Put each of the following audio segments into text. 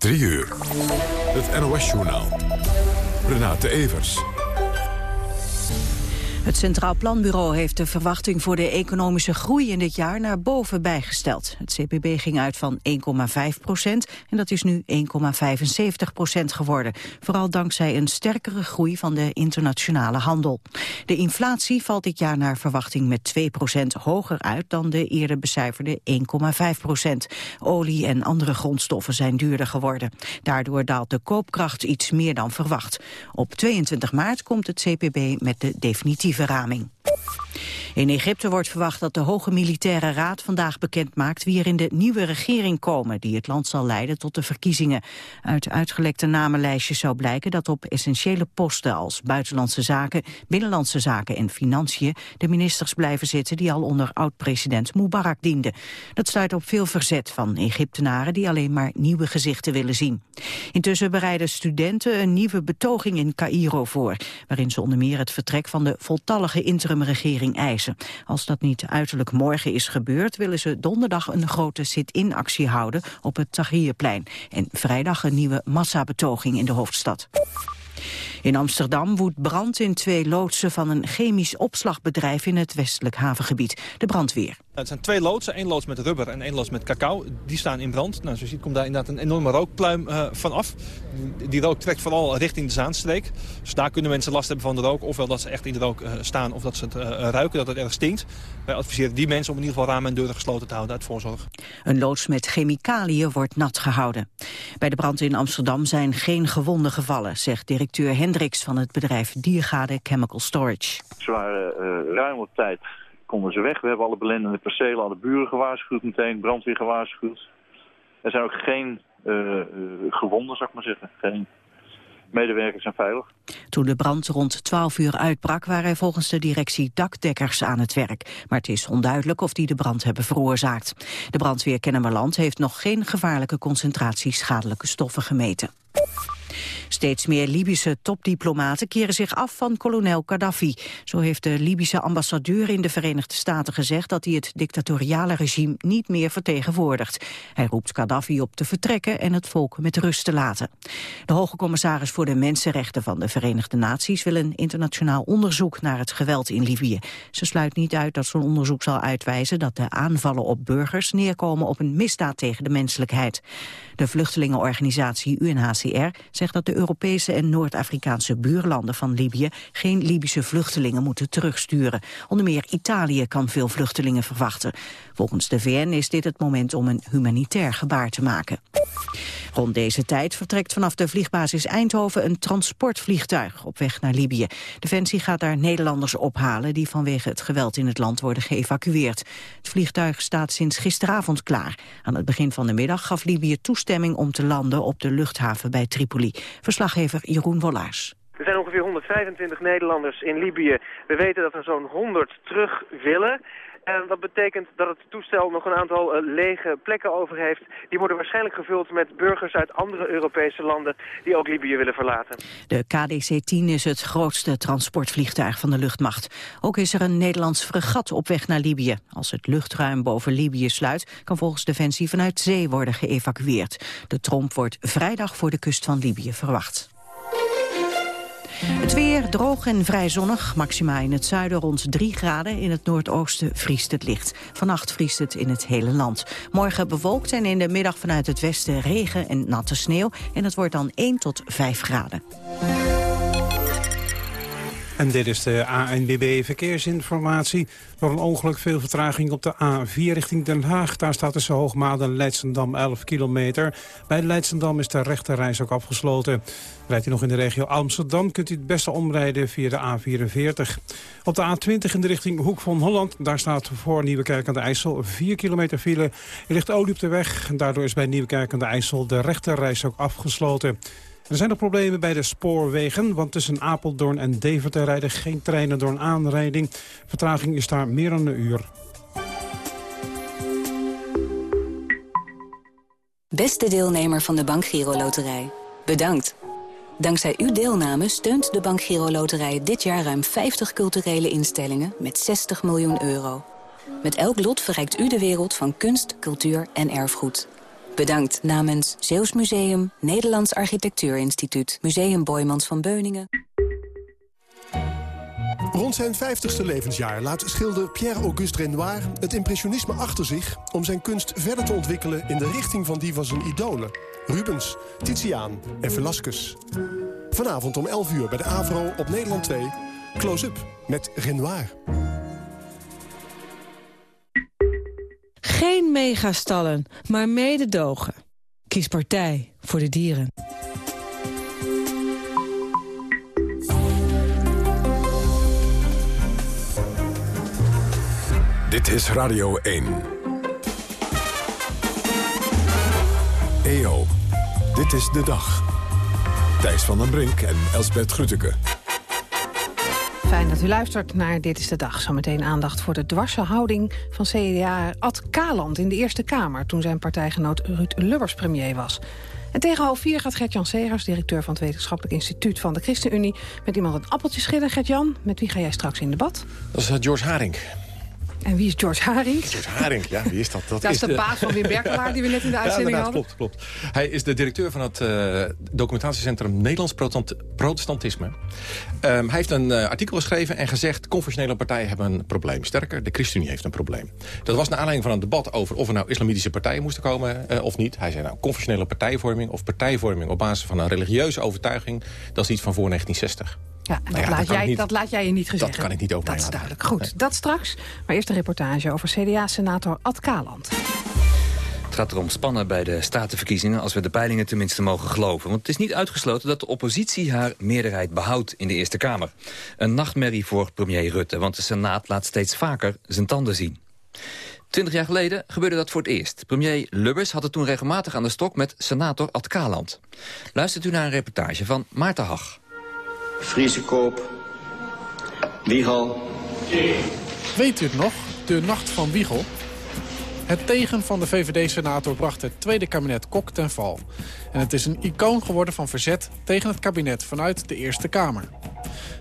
3 uur. Het NOS-journaal. Renate Evers. Het Centraal Planbureau heeft de verwachting voor de economische groei in dit jaar naar boven bijgesteld. Het CPB ging uit van 1,5 procent en dat is nu 1,75 procent geworden. Vooral dankzij een sterkere groei van de internationale handel. De inflatie valt dit jaar naar verwachting met 2 procent hoger uit dan de eerder becijferde 1,5 procent. Olie en andere grondstoffen zijn duurder geworden. Daardoor daalt de koopkracht iets meer dan verwacht. Op 22 maart komt het CPB met de definitieve verraming. In Egypte wordt verwacht dat de Hoge Militaire Raad vandaag bekend maakt wie er in de nieuwe regering komen die het land zal leiden tot de verkiezingen. Uit uitgelekte namenlijstjes zou blijken dat op essentiële posten als buitenlandse zaken, binnenlandse zaken en financiën de ministers blijven zitten die al onder oud-president Mubarak dienden. Dat sluit op veel verzet van Egyptenaren die alleen maar nieuwe gezichten willen zien. Intussen bereiden studenten een nieuwe betoging in Cairo voor, waarin ze onder meer het vertrek van de voltallige interimregering eisen. Als dat niet uiterlijk morgen is gebeurd, willen ze donderdag een grote sit-in actie houden op het Tahrirplein en vrijdag een nieuwe massabetoging in de hoofdstad. In Amsterdam woedt brand in twee loodsen van een chemisch opslagbedrijf in het westelijk havengebied. De brandweer. Het zijn twee loodsen, één loods met rubber en één loods met cacao. Die staan in brand. Nou, zoals je ziet komt daar inderdaad een enorme rookpluim uh, van af. Die rook trekt vooral richting de Zaanstreek. Dus daar kunnen mensen last hebben van de rook. Ofwel dat ze echt in de rook uh, staan of dat ze het uh, ruiken, dat het erg stinkt. Wij adviseren die mensen om in ieder geval ramen en deuren gesloten te houden uit voorzorg. Een loods met chemicaliën wordt nat gehouden. Bij de brand in Amsterdam zijn geen gewonden gevallen, zegt directeur Hendricks van het bedrijf Diergade Chemical Storage. Ze waren ruim op tijd konden ze weg. We hebben alle belendende percelen, alle buren gewaarschuwd meteen, brandweer gewaarschuwd. Er zijn ook geen uh, gewonden, zou ik maar zeggen. Geen medewerkers zijn veilig. Toen de brand rond 12 uur uitbrak waren er volgens de directie dakdekkers aan het werk. Maar het is onduidelijk of die de brand hebben veroorzaakt. De brandweer Kennemerland heeft nog geen gevaarlijke concentratie schadelijke stoffen gemeten. Steeds meer Libische topdiplomaten keren zich af van kolonel Gaddafi. Zo heeft de Libische ambassadeur in de Verenigde Staten gezegd dat hij het dictatoriale regime niet meer vertegenwoordigt. Hij roept Gaddafi op te vertrekken en het volk met rust te laten. De hoge commissaris voor de Mensenrechten van de Verenigde Naties wil een internationaal onderzoek naar het geweld in Libië. Ze sluit niet uit dat zo'n onderzoek zal uitwijzen dat de aanvallen op burgers neerkomen op een misdaad tegen de menselijkheid. De vluchtelingenorganisatie UNHCR zegt dat de Europese en Noord-Afrikaanse buurlanden van Libië geen Libische vluchtelingen moeten terugsturen. Onder meer Italië kan veel vluchtelingen verwachten. Volgens de VN is dit het moment om een humanitair gebaar te maken. Rond deze tijd vertrekt vanaf de vliegbasis Eindhoven een transportvliegtuig op weg naar Libië. Defensie gaat daar Nederlanders ophalen die vanwege het geweld in het land worden geëvacueerd. Het vliegtuig staat sinds gisteravond klaar. Aan het begin van de middag gaf Libië toestemming om te landen op de luchthaven bij Tripoli. Verslaggever Jeroen Wollaars. Er zijn ongeveer 125 Nederlanders in Libië. We weten dat er zo'n 100 terug willen. En dat betekent dat het toestel nog een aantal uh, lege plekken over heeft. Die worden waarschijnlijk gevuld met burgers uit andere Europese landen die ook Libië willen verlaten. De KDC-10 is het grootste transportvliegtuig van de luchtmacht. Ook is er een Nederlands fregat op weg naar Libië. Als het luchtruim boven Libië sluit, kan volgens Defensie vanuit zee worden geëvacueerd. De tromp wordt vrijdag voor de kust van Libië verwacht. Het weer droog en vrij zonnig. Maxima in het zuiden rond 3 graden. In het noordoosten vriest het licht. Vannacht vriest het in het hele land. Morgen bewolkt en in de middag vanuit het westen regen en natte sneeuw. En het wordt dan 1 tot 5 graden. En dit is de ANBB Verkeersinformatie. Door een ongeluk veel vertraging op de A4 richting Den Haag. Daar staat tussen Hoogmaat en Leidsendam 11 kilometer. Bij Leidsendam is de rechterreis ook afgesloten. Rijdt u nog in de regio Amsterdam, kunt u het beste omrijden via de A44. Op de A20 in de richting Hoek van Holland, daar staat voor Nieuwekerk aan de IJssel 4 kilometer file. Er ligt olie op de weg daardoor is bij Nieuwekerk aan de IJssel de rechterreis ook afgesloten. Er zijn nog problemen bij de spoorwegen, want tussen Apeldoorn en Deventer rijden geen treinen door een aanrijding. Vertraging is daar meer dan een uur. Beste deelnemer van de Bank Giro Loterij, bedankt. Dankzij uw deelname steunt de Bank Giro Loterij dit jaar ruim 50 culturele instellingen met 60 miljoen euro. Met elk lot verrijkt u de wereld van kunst, cultuur en erfgoed. Bedankt namens Zeeuws Museum, Nederlands Architectuurinstituut... Museum Boymans van Beuningen. Rond zijn 50ste levensjaar laat schilder Pierre-Auguste Renoir het impressionisme achter zich... om zijn kunst verder te ontwikkelen in de richting van die van zijn idolen. Rubens, Titiaan en Velasquez. Vanavond om 11 uur bij de AVRO op Nederland 2. Close-up met Renoir. Geen megastallen, maar mededogen. Kies partij voor de dieren. Dit is Radio 1. EO, dit is de dag. Thijs van den Brink en Elsbert Grütke. Fijn dat u luistert naar Dit is de Dag. Zometeen aandacht voor de dwarse houding van CDA Ad Kaland in de Eerste Kamer... toen zijn partijgenoot Ruud Lubbers premier was. En tegen half vier gaat Gert-Jan Segers, directeur van het Wetenschappelijk Instituut van de ChristenUnie... met iemand een appeltje schillen. Gert-Jan, met wie ga jij straks in debat? Dat is uh, George Haring. En wie is George Haring? George Haring, ja, wie is dat? Dat, dat is de, de baas van Wim Berkelaar die we net in de uitzending ja, hadden. klopt, klopt. Hij is de directeur van het uh, documentatiecentrum Nederlands Protestantisme. Um, hij heeft een uh, artikel geschreven en gezegd... confessionele partijen hebben een probleem. Sterker, de ChristenUnie heeft een probleem. Dat was naar aanleiding van een debat over of er nou islamitische partijen moesten komen uh, of niet. Hij zei nou, confessionele partijvorming of partijvorming op basis van een religieuze overtuiging... dat is iets van voor 1960. Ja, en dat, ja, laat dat, jij, niet, dat laat jij je niet gezegd. Dat kan ik niet over Dat is duidelijk. Goed, nee. dat straks. Maar eerst een reportage over CDA-senator Ad Kaland. Het gaat erom spannen bij de statenverkiezingen... als we de peilingen tenminste mogen geloven. Want het is niet uitgesloten dat de oppositie haar meerderheid behoudt in de Eerste Kamer. Een nachtmerrie voor premier Rutte, want de Senaat laat steeds vaker zijn tanden zien. Twintig jaar geleden gebeurde dat voor het eerst. Premier Lubbers had het toen regelmatig aan de stok met senator Ad Kaland. Luistert u naar een reportage van Maarten Hag. Friesekoop, Wiegel. Weet u het nog? De nacht van Wiegel? Het tegen van de VVD-senator bracht het tweede kabinet Kok ten val. En het is een icoon geworden van verzet tegen het kabinet vanuit de Eerste Kamer.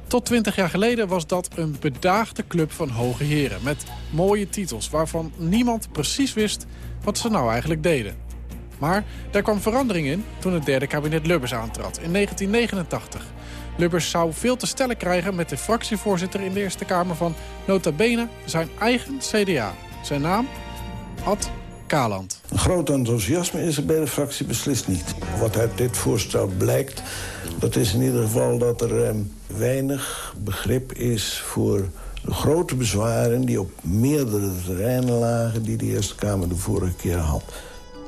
Tot 20 jaar geleden was dat een bedaagde club van hoge heren... met mooie titels waarvan niemand precies wist wat ze nou eigenlijk deden. Maar daar kwam verandering in toen het derde kabinet Lubbers aantrad in 1989... Lubbers zou veel te stellen krijgen met de fractievoorzitter in de Eerste Kamer van nota bene zijn eigen CDA. Zijn naam? Ad Kaland. Groot enthousiasme is er bij de fractie beslist niet. Wat uit dit voorstel blijkt, dat is in ieder geval dat er eh, weinig begrip is voor de grote bezwaren die op meerdere terreinen lagen die de Eerste Kamer de vorige keer had.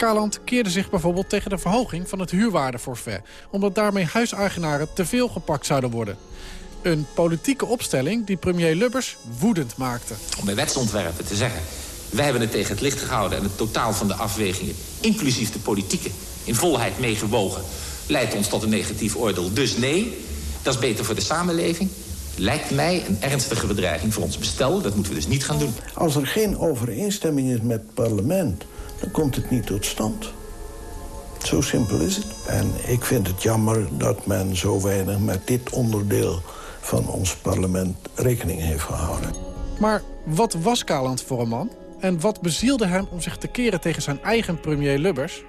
Kaland keerde zich bijvoorbeeld tegen de verhoging van het huurwaardeforfait... omdat daarmee huiseigenaren te veel gepakt zouden worden. Een politieke opstelling die premier Lubbers woedend maakte. Om bij wetsontwerpen te zeggen... wij hebben het tegen het licht gehouden en het totaal van de afwegingen... inclusief de politieke, in volheid meegewogen... leidt ons tot een negatief oordeel. Dus nee, dat is beter voor de samenleving lijkt mij een ernstige bedreiging voor ons bestel. Dat moeten we dus niet gaan doen. Als er geen overeenstemming is met het parlement dan komt het niet tot stand. Zo simpel is het. En ik vind het jammer dat men zo weinig met dit onderdeel van ons parlement rekening heeft gehouden. Maar wat was Kaland voor een man? En wat bezielde hem om zich te keren tegen zijn eigen premier Lubbers?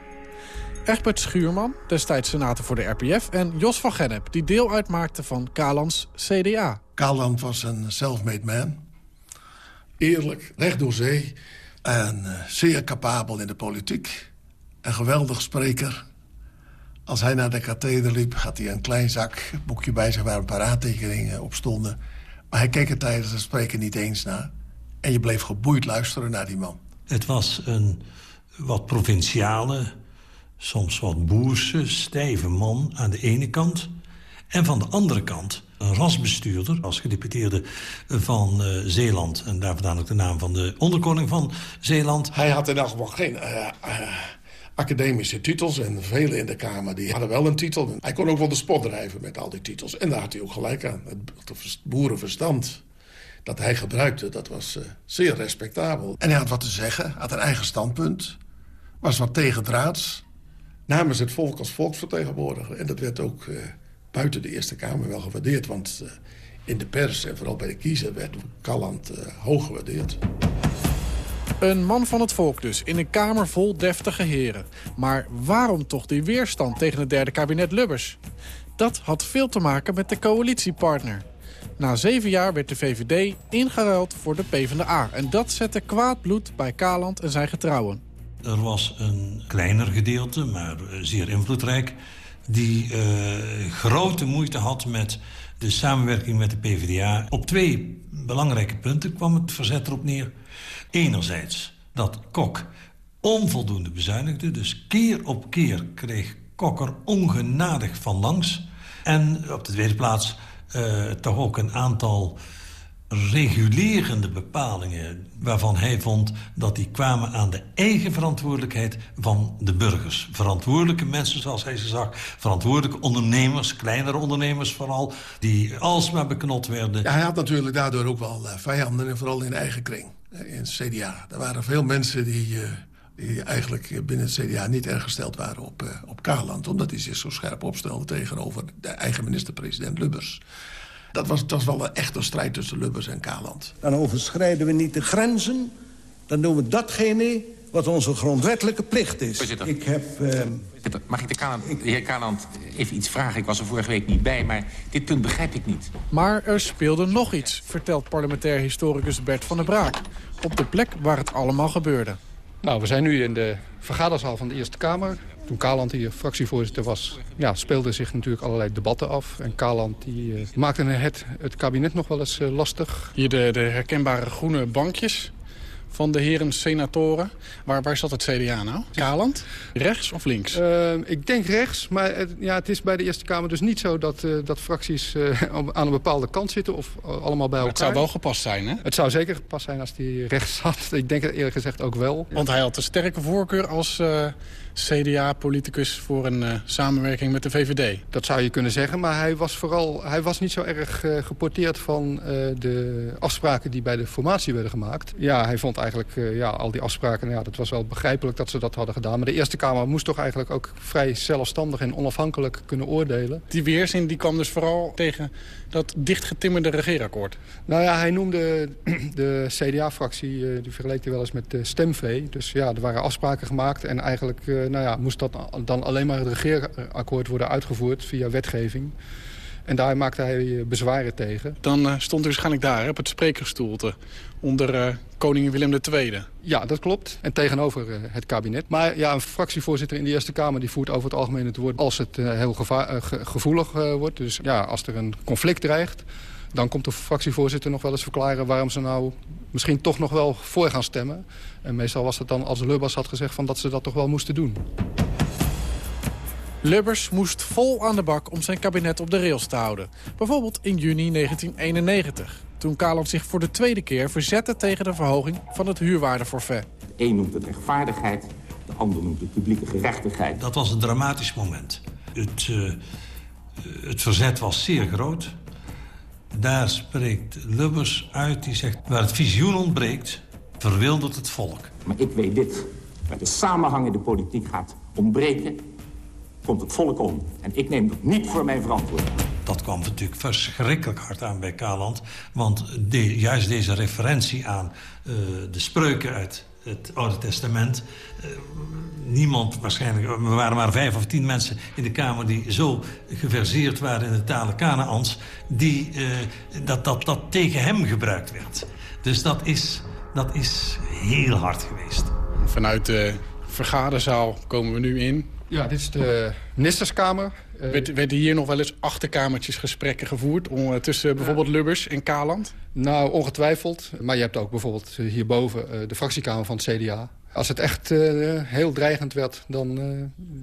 Egbert Schuurman, destijds senator voor de RPF... en Jos van Gennep, die deel uitmaakte van Kalands CDA. Kaland was een self-made man. Eerlijk, recht door zee en uh, zeer capabel in de politiek. Een geweldig spreker. Als hij naar de katheder liep, had hij een klein zakboekje bij zich... waar een paar aantekeningen op stonden. Maar hij keek er tijdens het spreken niet eens naar. En je bleef geboeid luisteren naar die man. Het was een wat provinciale, soms wat boerse, stijve man aan de ene kant... en van de andere kant rasbestuurder als gedeputeerde van uh, Zeeland. En daar vandaan ook de naam van de onderkoning van Zeeland. Hij had in elk geval geen uh, uh, academische titels. En velen in de Kamer die hadden wel een titel. Hij kon ook wel de spot drijven met al die titels. En daar had hij ook gelijk aan. Het boerenverstand dat hij gebruikte, dat was zeer respectabel. En hij had wat te zeggen, had een eigen standpunt. Was wat tegendraads. Namens het volk als volksvertegenwoordiger. En dat werd ook buiten de Eerste Kamer wel gewaardeerd. Want uh, in de pers en vooral bij de kiezer werd Calland uh, hoog gewaardeerd. Een man van het volk dus, in een kamer vol deftige heren. Maar waarom toch die weerstand tegen het derde kabinet Lubbers? Dat had veel te maken met de coalitiepartner. Na zeven jaar werd de VVD ingeruild voor de PvdA. En dat zette kwaad bloed bij Kaland en zijn getrouwen. Er was een kleiner gedeelte, maar zeer invloedrijk... die uh, grote moeite had met de samenwerking met de PvdA. Op twee belangrijke punten kwam het verzet erop neer. Enerzijds dat Kok onvoldoende bezuinigde. Dus keer op keer kreeg Kok er ongenadig van langs. En op de tweede plaats uh, toch ook een aantal regulerende bepalingen... waarvan hij vond dat die kwamen aan de eigen verantwoordelijkheid van de burgers. Verantwoordelijke mensen, zoals hij ze zag. Verantwoordelijke ondernemers, kleinere ondernemers vooral... die alsmaar beknot werden. Ja, hij had natuurlijk daardoor ook wel uh, vijanden, en vooral in de eigen kring. In het CDA. Er waren veel mensen die... Uh, die eigenlijk binnen het CDA niet erg gesteld waren op, uh, op Kaland... omdat hij zich zo scherp opstelde tegenover de eigen minister-president Lubbers. Dat was, dat was wel een echte strijd tussen Lubbers en Kaland. Dan overschrijden we niet de grenzen. Dan doen we datgene wat onze grondwettelijke plicht is. Voorzitter. Ik heb... Uh... Mag ik de, Kaland, de heer Kaland even iets vragen? Ik was er vorige week niet bij, maar dit punt begrijp ik niet. Maar er speelde nog iets, vertelt parlementair historicus Bert van der Braak. Op de plek waar het allemaal gebeurde. Nou, we zijn nu in de vergaderzaal van de Eerste Kamer. Toen Kaland hier fractievoorzitter was, ja, speelden zich natuurlijk allerlei debatten af. En Kaland die, uh, maakte het, het kabinet nog wel eens uh, lastig. Hier de, de herkenbare groene bankjes van de heren senatoren. Waar, waar zat het CDA nou? Kaland? Rechts of links? Uh, ik denk rechts, maar het, ja, het is bij de Eerste Kamer dus niet zo... dat, uh, dat fracties aan een bepaalde kant zitten of allemaal bij elkaar. Het zou wel gepast zijn, hè? Het zou zeker gepast zijn als hij rechts zat. Ik denk het eerlijk gezegd ook wel. Want hij had een sterke voorkeur als CDA-politicus voor een uh, samenwerking met de VVD. Dat zou je kunnen zeggen, maar hij was vooral hij was niet zo erg uh, geporteerd van uh, de afspraken die bij de formatie werden gemaakt. Ja, hij vond eigenlijk ja, al die afspraken, nou ja, dat was wel begrijpelijk dat ze dat hadden gedaan. Maar de Eerste Kamer moest toch eigenlijk ook vrij zelfstandig en onafhankelijk kunnen oordelen. Die weerzin die kwam dus vooral tegen dat dichtgetimmerde regeerakkoord. Nou ja, hij noemde de CDA-fractie, die vergeleek hij wel eens met de stemvee. Dus ja, er waren afspraken gemaakt en eigenlijk nou ja, moest dat dan alleen maar het regeerakkoord worden uitgevoerd via wetgeving. En daar maakte hij bezwaren tegen. Dan uh, stond hij waarschijnlijk daar op het sprekerstoelte onder uh, koning Willem II. Ja, dat klopt. En tegenover uh, het kabinet. Maar ja, een fractievoorzitter in de Eerste Kamer... die voert over het algemeen het woord als het heel ge gevoelig wordt. Dus ja, als er een conflict dreigt... dan komt de fractievoorzitter nog wel eens verklaren... waarom ze nou misschien toch nog wel voor gaan stemmen. En meestal was het dan als Lubbers had gezegd van dat ze dat toch wel moesten doen. Lubbers moest vol aan de bak om zijn kabinet op de rails te houden. Bijvoorbeeld in juni 1991. Toen Kaland zich voor de tweede keer verzette tegen de verhoging van het huurwaardeforfait. De een noemt het rechtvaardigheid, de ander noemt het publieke gerechtigheid. Dat was een dramatisch moment. Het, uh, het verzet was zeer groot. Daar spreekt Lubbers uit die zegt... waar het visioen ontbreekt, verwildert het volk. Maar ik weet dit. Waar de samenhang in de politiek gaat ontbreken... komt het volk om. En ik neem dat niet voor mijn verantwoording. Dat kwam natuurlijk verschrikkelijk hard aan bij Kaland. Want de, juist deze referentie aan uh, de spreuken uit het Oude Testament. Uh, niemand waarschijnlijk, er waren maar vijf of tien mensen in de Kamer... die zo geverseerd waren in de talen Kanaans... die uh, dat, dat, dat tegen hem gebruikt werd. Dus dat is, dat is heel hard geweest. Vanuit de vergaderzaal komen we nu in. Ja, dit is de ministerskamer. Uh, Werd, werden hier nog wel eens achterkamertjes gesprekken gevoerd... Om, uh, tussen bijvoorbeeld Lubbers en Kaland? Nou, ongetwijfeld. Maar je hebt ook bijvoorbeeld hierboven uh, de fractiekamer van het CDA. Als het echt heel dreigend werd, dan,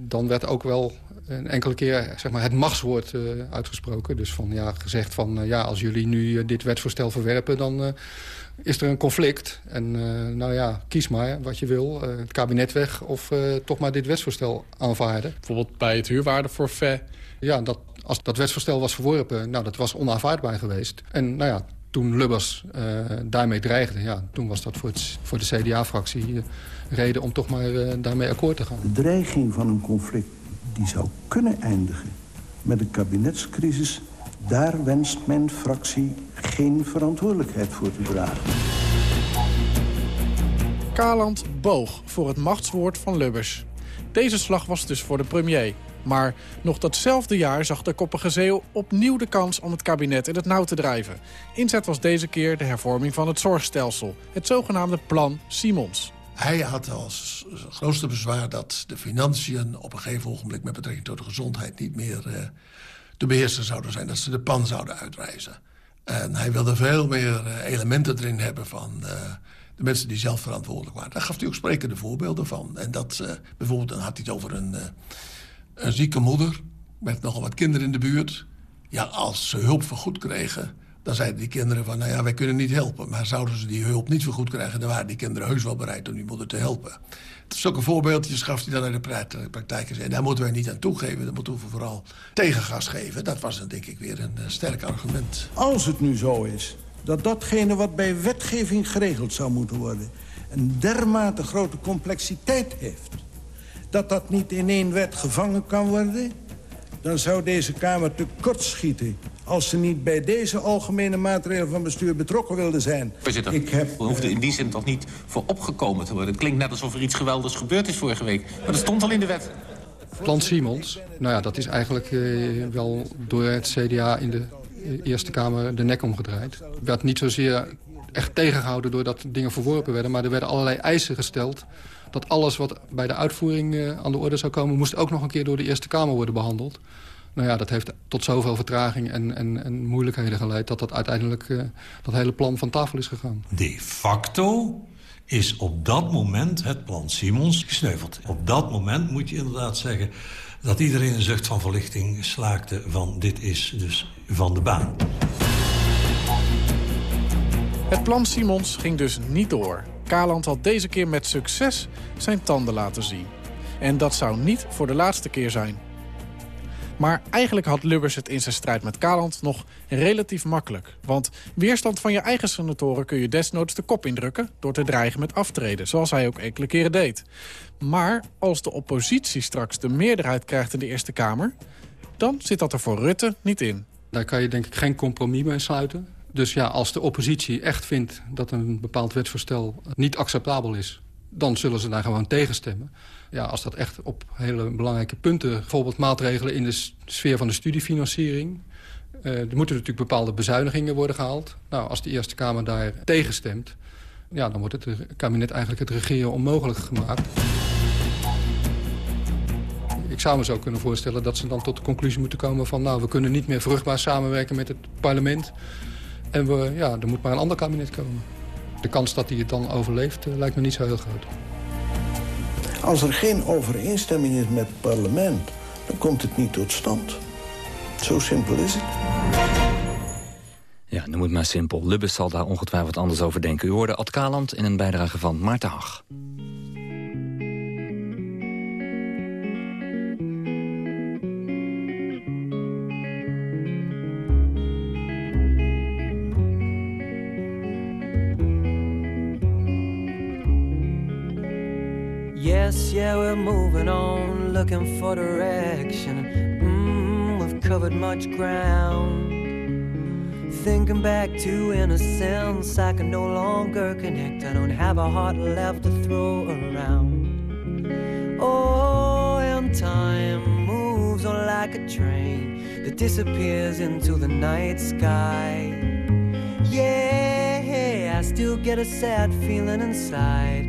dan werd ook wel een enkele keer zeg maar, het machtswoord uitgesproken. Dus van, ja, gezegd van, ja, als jullie nu dit wetsvoorstel verwerpen... dan is er een conflict. En uh, nou ja, kies maar wat je wil. Uh, het kabinet weg of uh, toch maar dit wetsvoorstel aanvaarden. Bijvoorbeeld bij het huurwaardeforfait. Ja, dat, als dat wetsvoorstel was verworpen, nou, dat was onaanvaardbaar geweest. En nou ja, toen Lubbers daarmee dreigde, ja, toen was dat voor, het, voor de CDA-fractie reden om toch maar daarmee akkoord te gaan. De dreiging van een conflict die zou kunnen eindigen met een kabinetscrisis daar wenst mijn fractie geen verantwoordelijkheid voor te dragen. Kaland boog voor het machtswoord van Lubbers. Deze slag was dus voor de premier. Maar nog datzelfde jaar zag de koppige zeeuw opnieuw de kans om het kabinet in het nauw te drijven. Inzet was deze keer de hervorming van het zorgstelsel. Het zogenaamde Plan Simons. Hij had als grootste bezwaar dat de financiën op een gegeven ogenblik... met betrekking tot de gezondheid niet meer uh, te beheersen zouden zijn. Dat ze de pan zouden uitwijzen. En hij wilde veel meer uh, elementen erin hebben van... Uh, de mensen die zelf verantwoordelijk waren. Daar gaf hij ook sprekende voorbeelden van. En dat, bijvoorbeeld, dan had hij het over een, een zieke moeder... met nogal wat kinderen in de buurt. Ja, als ze hulp vergoed kregen dan zeiden die kinderen van, nou ja, wij kunnen niet helpen. Maar zouden ze die hulp niet vergoed krijgen... dan waren die kinderen heus wel bereid om die moeder te helpen. Zulke voorbeeldjes gaf hij dan naar de praktijk. En daar moeten wij niet aan toegeven. Dan moeten we vooral tegengas geven. Dat was dan denk ik weer een uh, sterk argument. Als het nu zo is dat datgene wat bij wetgeving geregeld zou moeten worden... een dermate grote complexiteit heeft... dat dat niet in één wet gevangen kan worden... dan zou deze Kamer tekortschieten als ze niet bij deze algemene maatregelen van bestuur betrokken wilden zijn. Voorzitter, ik heb, we hoefden in die zin toch niet voor opgekomen te worden. Het klinkt net alsof er iets geweldigs gebeurd is vorige week. Maar dat stond al in de wet. Plan Simons, nou ja, dat is eigenlijk eh, wel door het CDA in de eh, Eerste Kamer de nek omgedraaid. werd niet zozeer echt tegengehouden doordat dingen verworpen werden... maar er werden allerlei eisen gesteld dat alles wat bij de uitvoering uh, aan de orde zou komen... moest ook nog een keer door de Eerste Kamer worden behandeld. Nou ja, dat heeft tot zoveel vertraging en, en, en moeilijkheden geleid... dat dat uiteindelijk uh, dat hele plan van tafel is gegaan. De facto is op dat moment het plan Simons gesneuveld. Op dat moment moet je inderdaad zeggen dat iedereen een zucht van verlichting slaakte van dit is dus van de baan. Het plan Simons ging dus niet door. Kaland had deze keer met succes zijn tanden laten zien. En dat zou niet voor de laatste keer zijn. Maar eigenlijk had Lubbers het in zijn strijd met Kaland nog relatief makkelijk. Want weerstand van je eigen senatoren kun je desnoods de kop indrukken... door te dreigen met aftreden, zoals hij ook enkele keren deed. Maar als de oppositie straks de meerderheid krijgt in de Eerste Kamer... dan zit dat er voor Rutte niet in. Daar kan je denk ik geen compromis mee sluiten. Dus ja, als de oppositie echt vindt dat een bepaald wetsvoorstel niet acceptabel is... dan zullen ze daar gewoon tegenstemmen ja, als dat echt op hele belangrijke punten... bijvoorbeeld maatregelen in de sfeer van de studiefinanciering... Uh, er moeten natuurlijk bepaalde bezuinigingen worden gehaald. Nou, als de Eerste Kamer daar tegenstemt... Ja, dan wordt het kabinet eigenlijk het regeren onmogelijk gemaakt. Ik zou me zo kunnen voorstellen dat ze dan tot de conclusie moeten komen van... nou, we kunnen niet meer vruchtbaar samenwerken met het parlement. En we, ja, er moet maar een ander kabinet komen. De kans dat hij het dan overleeft uh, lijkt me niet zo heel groot. Als er geen overeenstemming is met het parlement, dan komt het niet tot stand. Zo simpel is het. Ja, noem het maar simpel. Lubbes zal daar ongetwijfeld anders over denken. U hoorde Ad Kaland in een bijdrage van Maarten Hag. Yes, yeah, we're moving on, looking for direction. Mm, we've covered much ground. Thinking back to innocence, I can no longer connect. I don't have a heart left to throw around. Oh, and time moves on like a train that disappears into the night sky. Yeah, I still get a sad feeling inside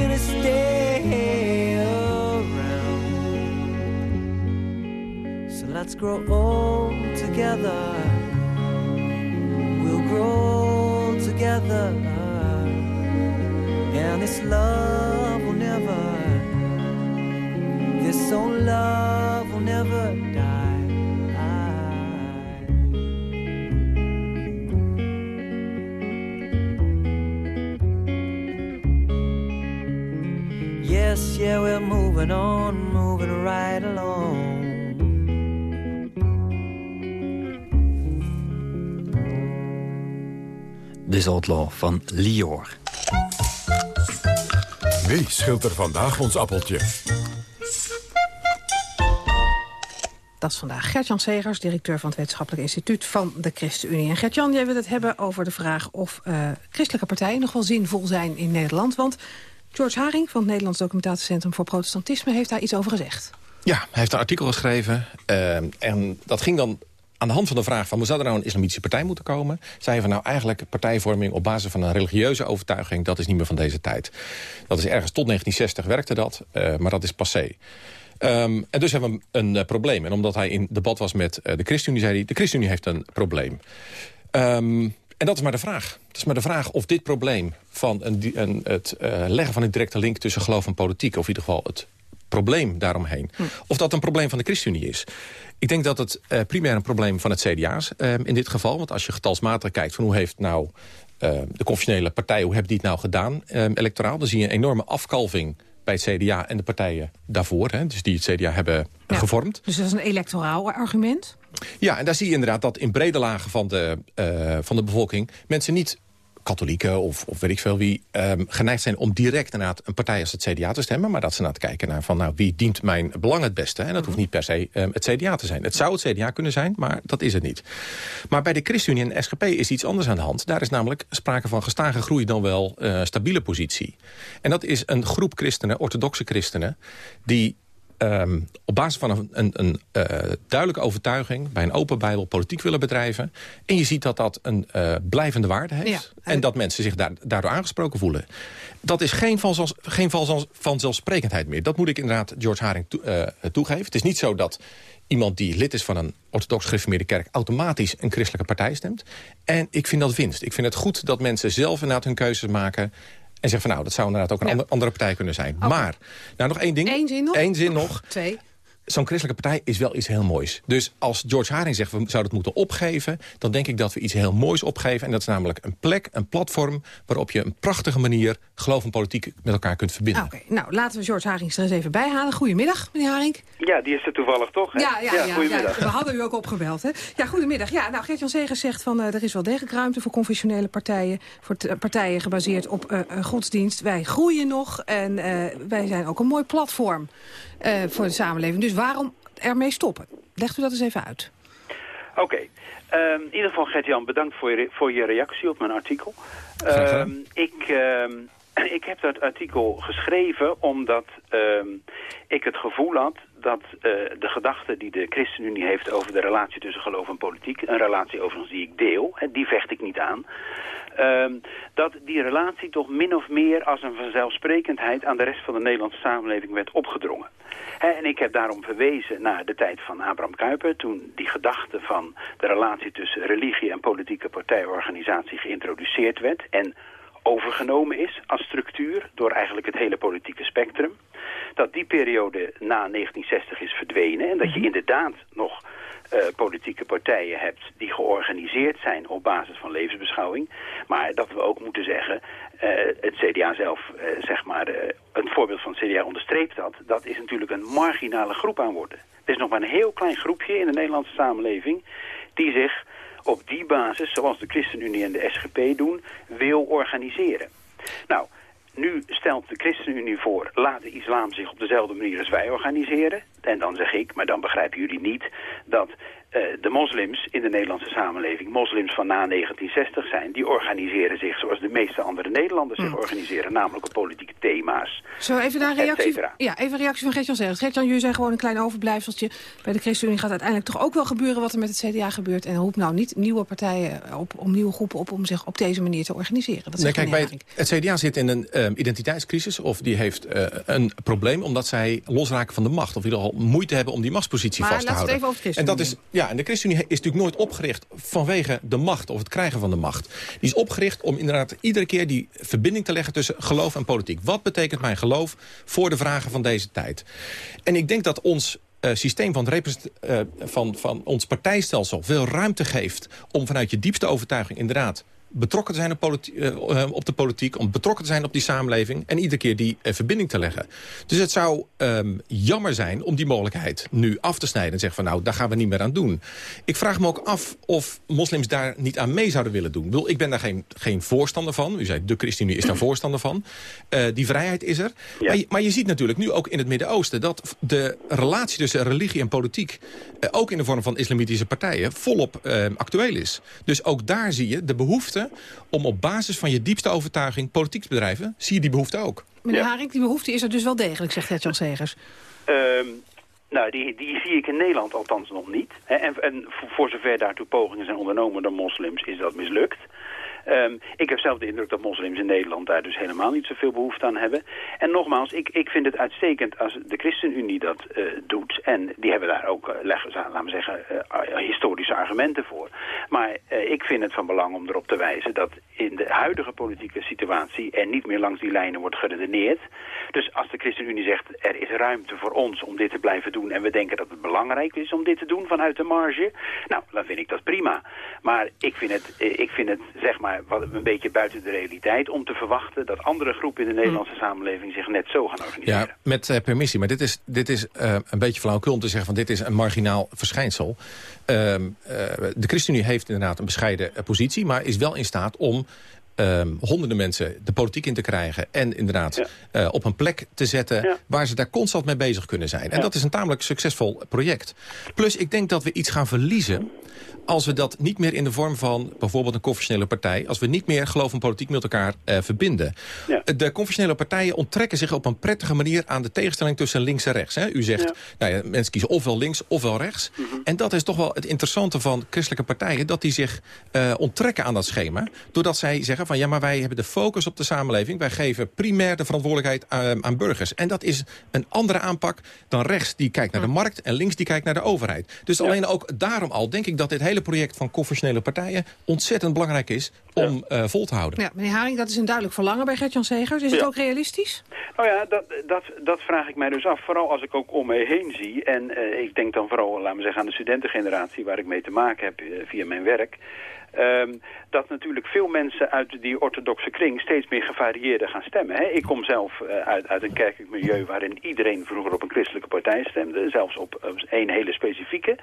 gonna stay around. So let's grow old together. We'll grow together. And this love will never, this old love yeah, we're moving on, moving right along. This Outlaw van Lior. Wie schilt er vandaag ons appeltje? Dat is vandaag Gert-Jan Segers, directeur van het Wetenschappelijk Instituut van de ChristenUnie. En Gert-Jan, jij wil het hebben over de vraag of uh, christelijke partijen nog wel zinvol zijn in Nederland. Want George Haring van het Nederlands Documentatiecentrum voor Protestantisme heeft daar iets over gezegd. Ja, hij heeft een artikel geschreven uh, en dat ging dan aan de hand van de vraag van... zou er nou een islamitische partij moeten komen? Zei van nou eigenlijk partijvorming op basis van een religieuze overtuiging... dat is niet meer van deze tijd. Dat is ergens tot 1960 werkte dat, uh, maar dat is passé. Um, en dus hebben we een uh, probleem. En omdat hij in debat was met de ChristenUnie, zei hij... de ChristenUnie heeft een probleem. Um, en dat is maar de vraag. Het is maar de vraag of dit probleem van een, een, het uh, leggen van een directe link tussen geloof en politiek... of in ieder geval het probleem daaromheen. Hm. Of dat een probleem van de ChristenUnie is. Ik denk dat het uh, primair een probleem van het CDA is uh, in dit geval. Want als je getalsmatig kijkt van hoe heeft nou uh, de confessionele partijen... hoe hebben die het nou gedaan electoraal... dan zie je een enorme afkalving bij het CDA en de partijen daarvoor. Hè, dus die het CDA hebben ja. gevormd. Dus dat is een electoraal argument? Ja, en daar zie je inderdaad dat in brede lagen van de, uh, van de bevolking... mensen niet katholieken of, of weet ik veel wie... Um, geneigd zijn om direct inderdaad een partij als het CDA te stemmen... maar dat ze naar het kijken naar van nou, wie dient mijn belang het beste. En dat hoeft niet per se um, het CDA te zijn. Het zou het CDA kunnen zijn, maar dat is het niet. Maar bij de ChristenUnie en de SGP is iets anders aan de hand. Daar is namelijk sprake van gestage groei dan wel uh, stabiele positie. En dat is een groep christenen, orthodoxe christenen... die Um, op basis van een, een, een uh, duidelijke overtuiging... bij een open bijbel politiek willen bedrijven. En je ziet dat dat een uh, blijvende waarde heeft. Ja, en, dat mensen zich daar, daardoor aangesproken voelen. Dat is geen, vanzelfs, geen vanzelfsprekendheid meer. Dat moet ik inderdaad George Haring to, uh, toegeven. Het is niet zo dat iemand die lid is van een orthodox gereformeerde kerk... automatisch een christelijke partij stemt. En ik vind dat winst. Ik vind het goed dat mensen zelf inderdaad hun keuzes maken... En zeg van nou, dat zou inderdaad ook een ja. andere, andere partij kunnen zijn. Okay. Maar, nou nog één ding. Eén zin nog? Eén zin nog. Twee. Zo'n christelijke partij is wel iets heel moois. Dus als George Haring zegt, we zouden het moeten opgeven... dan denk ik dat we iets heel moois opgeven. En dat is namelijk een plek, een platform... waarop je een prachtige manier geloof en politiek met elkaar kunt verbinden. Oké, okay. nou laten we George Haring er eens even bij halen. Goedemiddag, meneer Haring. Ja, die is er toevallig toch, hè? Ja, ja, ja, ja goedemiddag. Ja, we hadden u ook opgebeld, hè? Ja, goedemiddag. Ja, nou, Gert-Jan Segers zegt van... Uh, er is wel degelijk ruimte voor confessionele partijen... voor partijen gebaseerd op uh, godsdienst. Wij groeien nog en uh, wij zijn ook een mooi platform voor de samenleving. Dus waarom ermee stoppen? Legt u dat eens even uit. Oké. Okay. Um, in ieder geval, Gert-Jan, bedankt voor je, voor je reactie op mijn artikel. Um, ik, um, ik heb dat artikel geschreven omdat ik het gevoel had dat uh, de gedachte die de ChristenUnie heeft over de relatie tussen geloof en politiek, een relatie overigens die ik deel, hè, die vecht ik niet aan, um, dat die relatie toch min of meer als een vanzelfsprekendheid aan de rest van de Nederlandse samenleving werd opgedrongen. He, en ik heb daarom verwezen naar de tijd van Abraham Kuyper, toen die gedachte van de relatie tussen religie en politieke partijorganisatie geïntroduceerd werd en overgenomen is als structuur door eigenlijk het hele politieke spectrum. Dat die periode na 1960 is verdwenen en dat je inderdaad nog uh, politieke partijen hebt die georganiseerd zijn op basis van levensbeschouwing. Maar dat we ook moeten zeggen, uh, het CDA zelf, uh, zeg maar, een voorbeeld van het CDA onderstreept dat, dat is natuurlijk een marginale groep aan worden. Er is nog maar een heel klein groepje in de Nederlandse samenleving die zich op die basis, zoals de ChristenUnie en de SGP doen, wil organiseren. Nou, nu stelt de ChristenUnie voor, laat de islam zich op dezelfde manier als wij organiseren. En dan zeg ik, maar dan begrijpen jullie niet dat de moslims in de Nederlandse samenleving, moslims van na 1960 zijn, die organiseren zich zoals de meeste andere Nederlanders zich Mm. organiseren, namelijk op politieke thema's. Zo, even daar een reactie, ja, even een reactie van Gertjan Zegers. Gertjan, jullie zijn gewoon een klein overblijfseltje. Bij de ChristenUnie gaat uiteindelijk toch ook wel gebeuren wat er met het CDA gebeurt. En roep nou niet nieuwe partijen op, om nieuwe groepen op om zich op deze manier te organiseren. Dat Nee, kijk, bij het, het CDA zit in een ehm, identiteitscrisis. Of die heeft eh, een probleem omdat zij losraken van de macht. Of in ieder geval moeite hebben om die machtspositie Maar vast te laten we het houden. even over en dat is, ja, en de ChristenUnie is natuurlijk nooit opgericht vanwege de macht. Of het krijgen van de macht. Die is opgericht om inderdaad iedere keer die verbinding te leggen tussen geloof en politiek. Wat betekent mijn geloof voor de vragen van deze tijd? En ik denk dat ons eh, systeem van, eh, van, van ons partijstelsel veel ruimte geeft... om vanuit je diepste overtuiging inderdaad betrokken te zijn op, eh, eh, op de politiek... om betrokken te zijn op die samenleving... en iedere keer die eh, verbinding te leggen. Dus het zou ehm, jammer zijn om die mogelijkheid nu af te snijden... en zeggen van nou, daar gaan we niet meer aan doen. Ik vraag me ook af of moslims daar niet aan mee zouden willen doen. Ik bedoel, Ik ben daar geen, geen voorstander van. U zei, de ChristenUnie is daar voorstander van. Die vrijheid is er. Maar, je, maar je ziet natuurlijk nu ook in het Midden-Oosten... dat de relatie tussen religie en politiek... ook in de vorm van islamitische partijen... volop eh, actueel is. Dus ook daar zie je de behoefte om op basis van je diepste overtuiging... politiek te bedrijven, zie je die behoefte ook. Meneer Haring, die behoefte is er dus wel degelijk, zegt Gertjan Segers. Ehm, nou, die, die zie ik in Nederland althans nog niet. Hè. En, en voor, voor zover daartoe pogingen zijn ondernomen door moslims, is dat mislukt. Ehm, ik heb zelf de indruk dat moslims in Nederland daar dus helemaal niet zoveel behoefte aan hebben. En nogmaals, ik, ik vind het uitstekend als de ChristenUnie dat eh, doet. En die hebben daar ook, eh, leggen, laten we zeggen, eh, historische argumenten voor. Maar ik vind het van belang om erop te wijzen dat in de huidige politieke situatie er niet meer langs die lijnen wordt geredeneerd. Dus als de ChristenUnie zegt, er is ruimte voor ons om dit te blijven doen... en we denken dat het belangrijk is om dit te doen vanuit de marge... nou, dan vind ik dat prima. Maar ik vind het, ik vind het zeg maar, wat, een beetje buiten de realiteit... om te verwachten dat andere groepen in de Nederlandse samenleving... zich net zo gaan organiseren. Ja, met eh, permissie. Maar dit is, dit is eh, een beetje flauwekul om te zeggen... van dit is een marginaal verschijnsel. Eh, de ChristenUnie heeft inderdaad een bescheiden positie... maar is wel in staat om ehm, honderden mensen de politiek in te krijgen... en inderdaad op een plek te zetten waar ze daar constant mee bezig kunnen zijn. En dat is een tamelijk succesvol project. Plus, ik denk dat we iets gaan verliezen als we dat niet meer in de vorm van bijvoorbeeld een confessionele partij... als we niet meer geloof en politiek met elkaar eh, verbinden. De confessionele partijen onttrekken zich op een prettige manier... aan de tegenstelling tussen links en rechts. Hè? U zegt, nou ja, mensen kiezen ofwel links ofwel rechts. En dat is toch wel het interessante van christelijke partijen... dat die zich eh, onttrekken aan dat schema. Doordat zij zeggen van ja, maar wij hebben de focus op de samenleving. Wij geven primair de verantwoordelijkheid aan, aan burgers. En dat is een andere aanpak dan rechts die kijkt naar de markt... en links die kijkt naar de overheid. Dus alleen ook daarom al denk ik dat dit hele project van confessionele partijen... ontzettend belangrijk is om eh, vol te houden. Ja, meneer Haring, dat is een duidelijk verlangen bij Gertjan Segers. Is het ook realistisch? Nou ja, dat, dat, dat vraag ik mij dus af. Vooral als ik ook om me heen zie. En eh, ik denk dan vooral, laten we zeggen, aan de studentengeneratie... waar ik mee te maken heb eh, via mijn werk. Ehm, dat natuurlijk veel mensen uit die orthodoxe kring steeds meer gevarieerder gaan stemmen. Hè? Ik kom zelf uit, uit een kerkelijk milieu waarin iedereen vroeger op een christelijke partij stemde. Zelfs op één hele specifieke.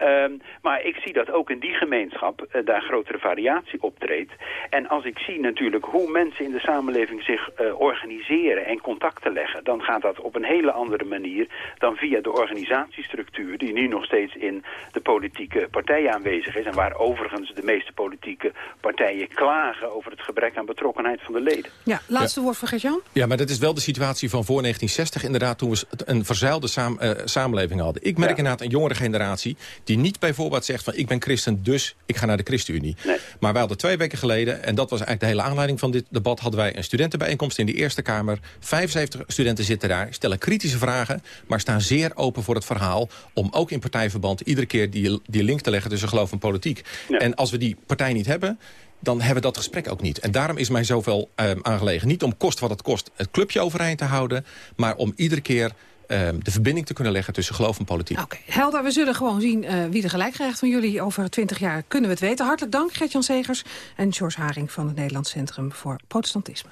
Ehm, maar ik zie dat ook in die gemeenschap eh, daar grotere variatie optreedt. En als ik zie natuurlijk hoe mensen in de samenleving zich eh, organiseren en contacten leggen... dan gaat dat op een hele andere manier dan via de organisatiestructuur... die nu nog steeds in de politieke partijen aanwezig is... en waar overigens de meeste politieke partijen klagen over het gebrek aan betrokkenheid van de leden. Ja, laatste woord voor Gertjan. Ja, maar dat is wel de situatie van voor 1960 inderdaad... toen we een verzuilde saam, eh, samenleving hadden. Ik merk inderdaad een jongere generatie... die niet bijvoorbeeld zegt van ik ben christen, dus ik ga naar de ChristenUnie. Maar wij hadden twee weken geleden, en dat was eigenlijk de hele aanleiding van dit debat... hadden wij een studentenbijeenkomst in de Eerste Kamer. 75 studenten zitten daar, stellen kritische vragen... maar staan zeer open voor het verhaal om ook in partijverband... iedere keer die, die link te leggen tussen geloof en politiek. En als we die partij niet hebben dan hebben we dat gesprek ook niet. En daarom is mij zoveel uh, aangelegen. Niet om kost wat het kost het clubje overeind te houden... maar om iedere keer de verbinding te kunnen leggen tussen geloof en politiek. Oké, helder. We zullen gewoon zien uh, wie er gelijk krijgt van jullie. Over twintig jaar kunnen we het weten. Hartelijk dank, Gertjan Segers en George Haring van het Nederlands Centrum voor Protestantisme.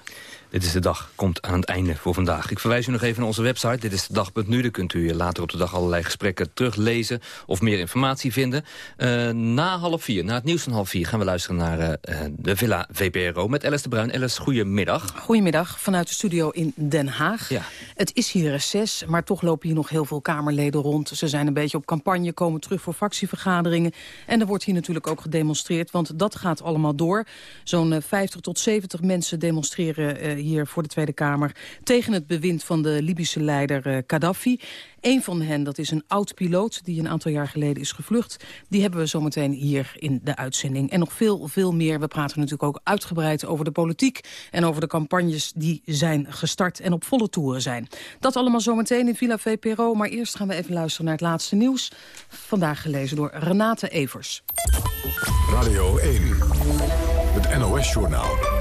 Dit is de dag, komt aan het einde voor vandaag. Ik verwijs u nog even naar onze website, dit is de dag.nu. Daar kunt u later op de dag allerlei gesprekken teruglezen of meer informatie vinden. Uh, na half vier, na het nieuws van half vier, gaan we luisteren naar uh, de Villa VPRO met Alice de Bruin. Alice, goedemiddag. Goedemiddag, vanuit de studio in Den Haag. Ja. Het is hier reces, maar toch lopen hier nog heel veel Kamerleden rond. Ze zijn een beetje op campagne, komen terug voor fractievergaderingen. En er wordt hier natuurlijk ook gedemonstreerd, want dat gaat allemaal door. Zo'n 50 tot 70 mensen demonstreren hier voor de Tweede Kamer... tegen het bewind van de Libische leider uh, Gaddafi. Een van hen, dat is een oud-piloot die een aantal jaar geleden is gevlucht. Die hebben we zometeen hier in de uitzending. En nog veel, veel meer. We praten natuurlijk ook uitgebreid over de politiek... en over de campagnes die zijn gestart en op volle toeren zijn. Dat allemaal zometeen in Villa VPRO. Maar eerst gaan we even luisteren naar het laatste nieuws. Vandaag gelezen door Renate Evers. Radio 1, het NOS-journaal.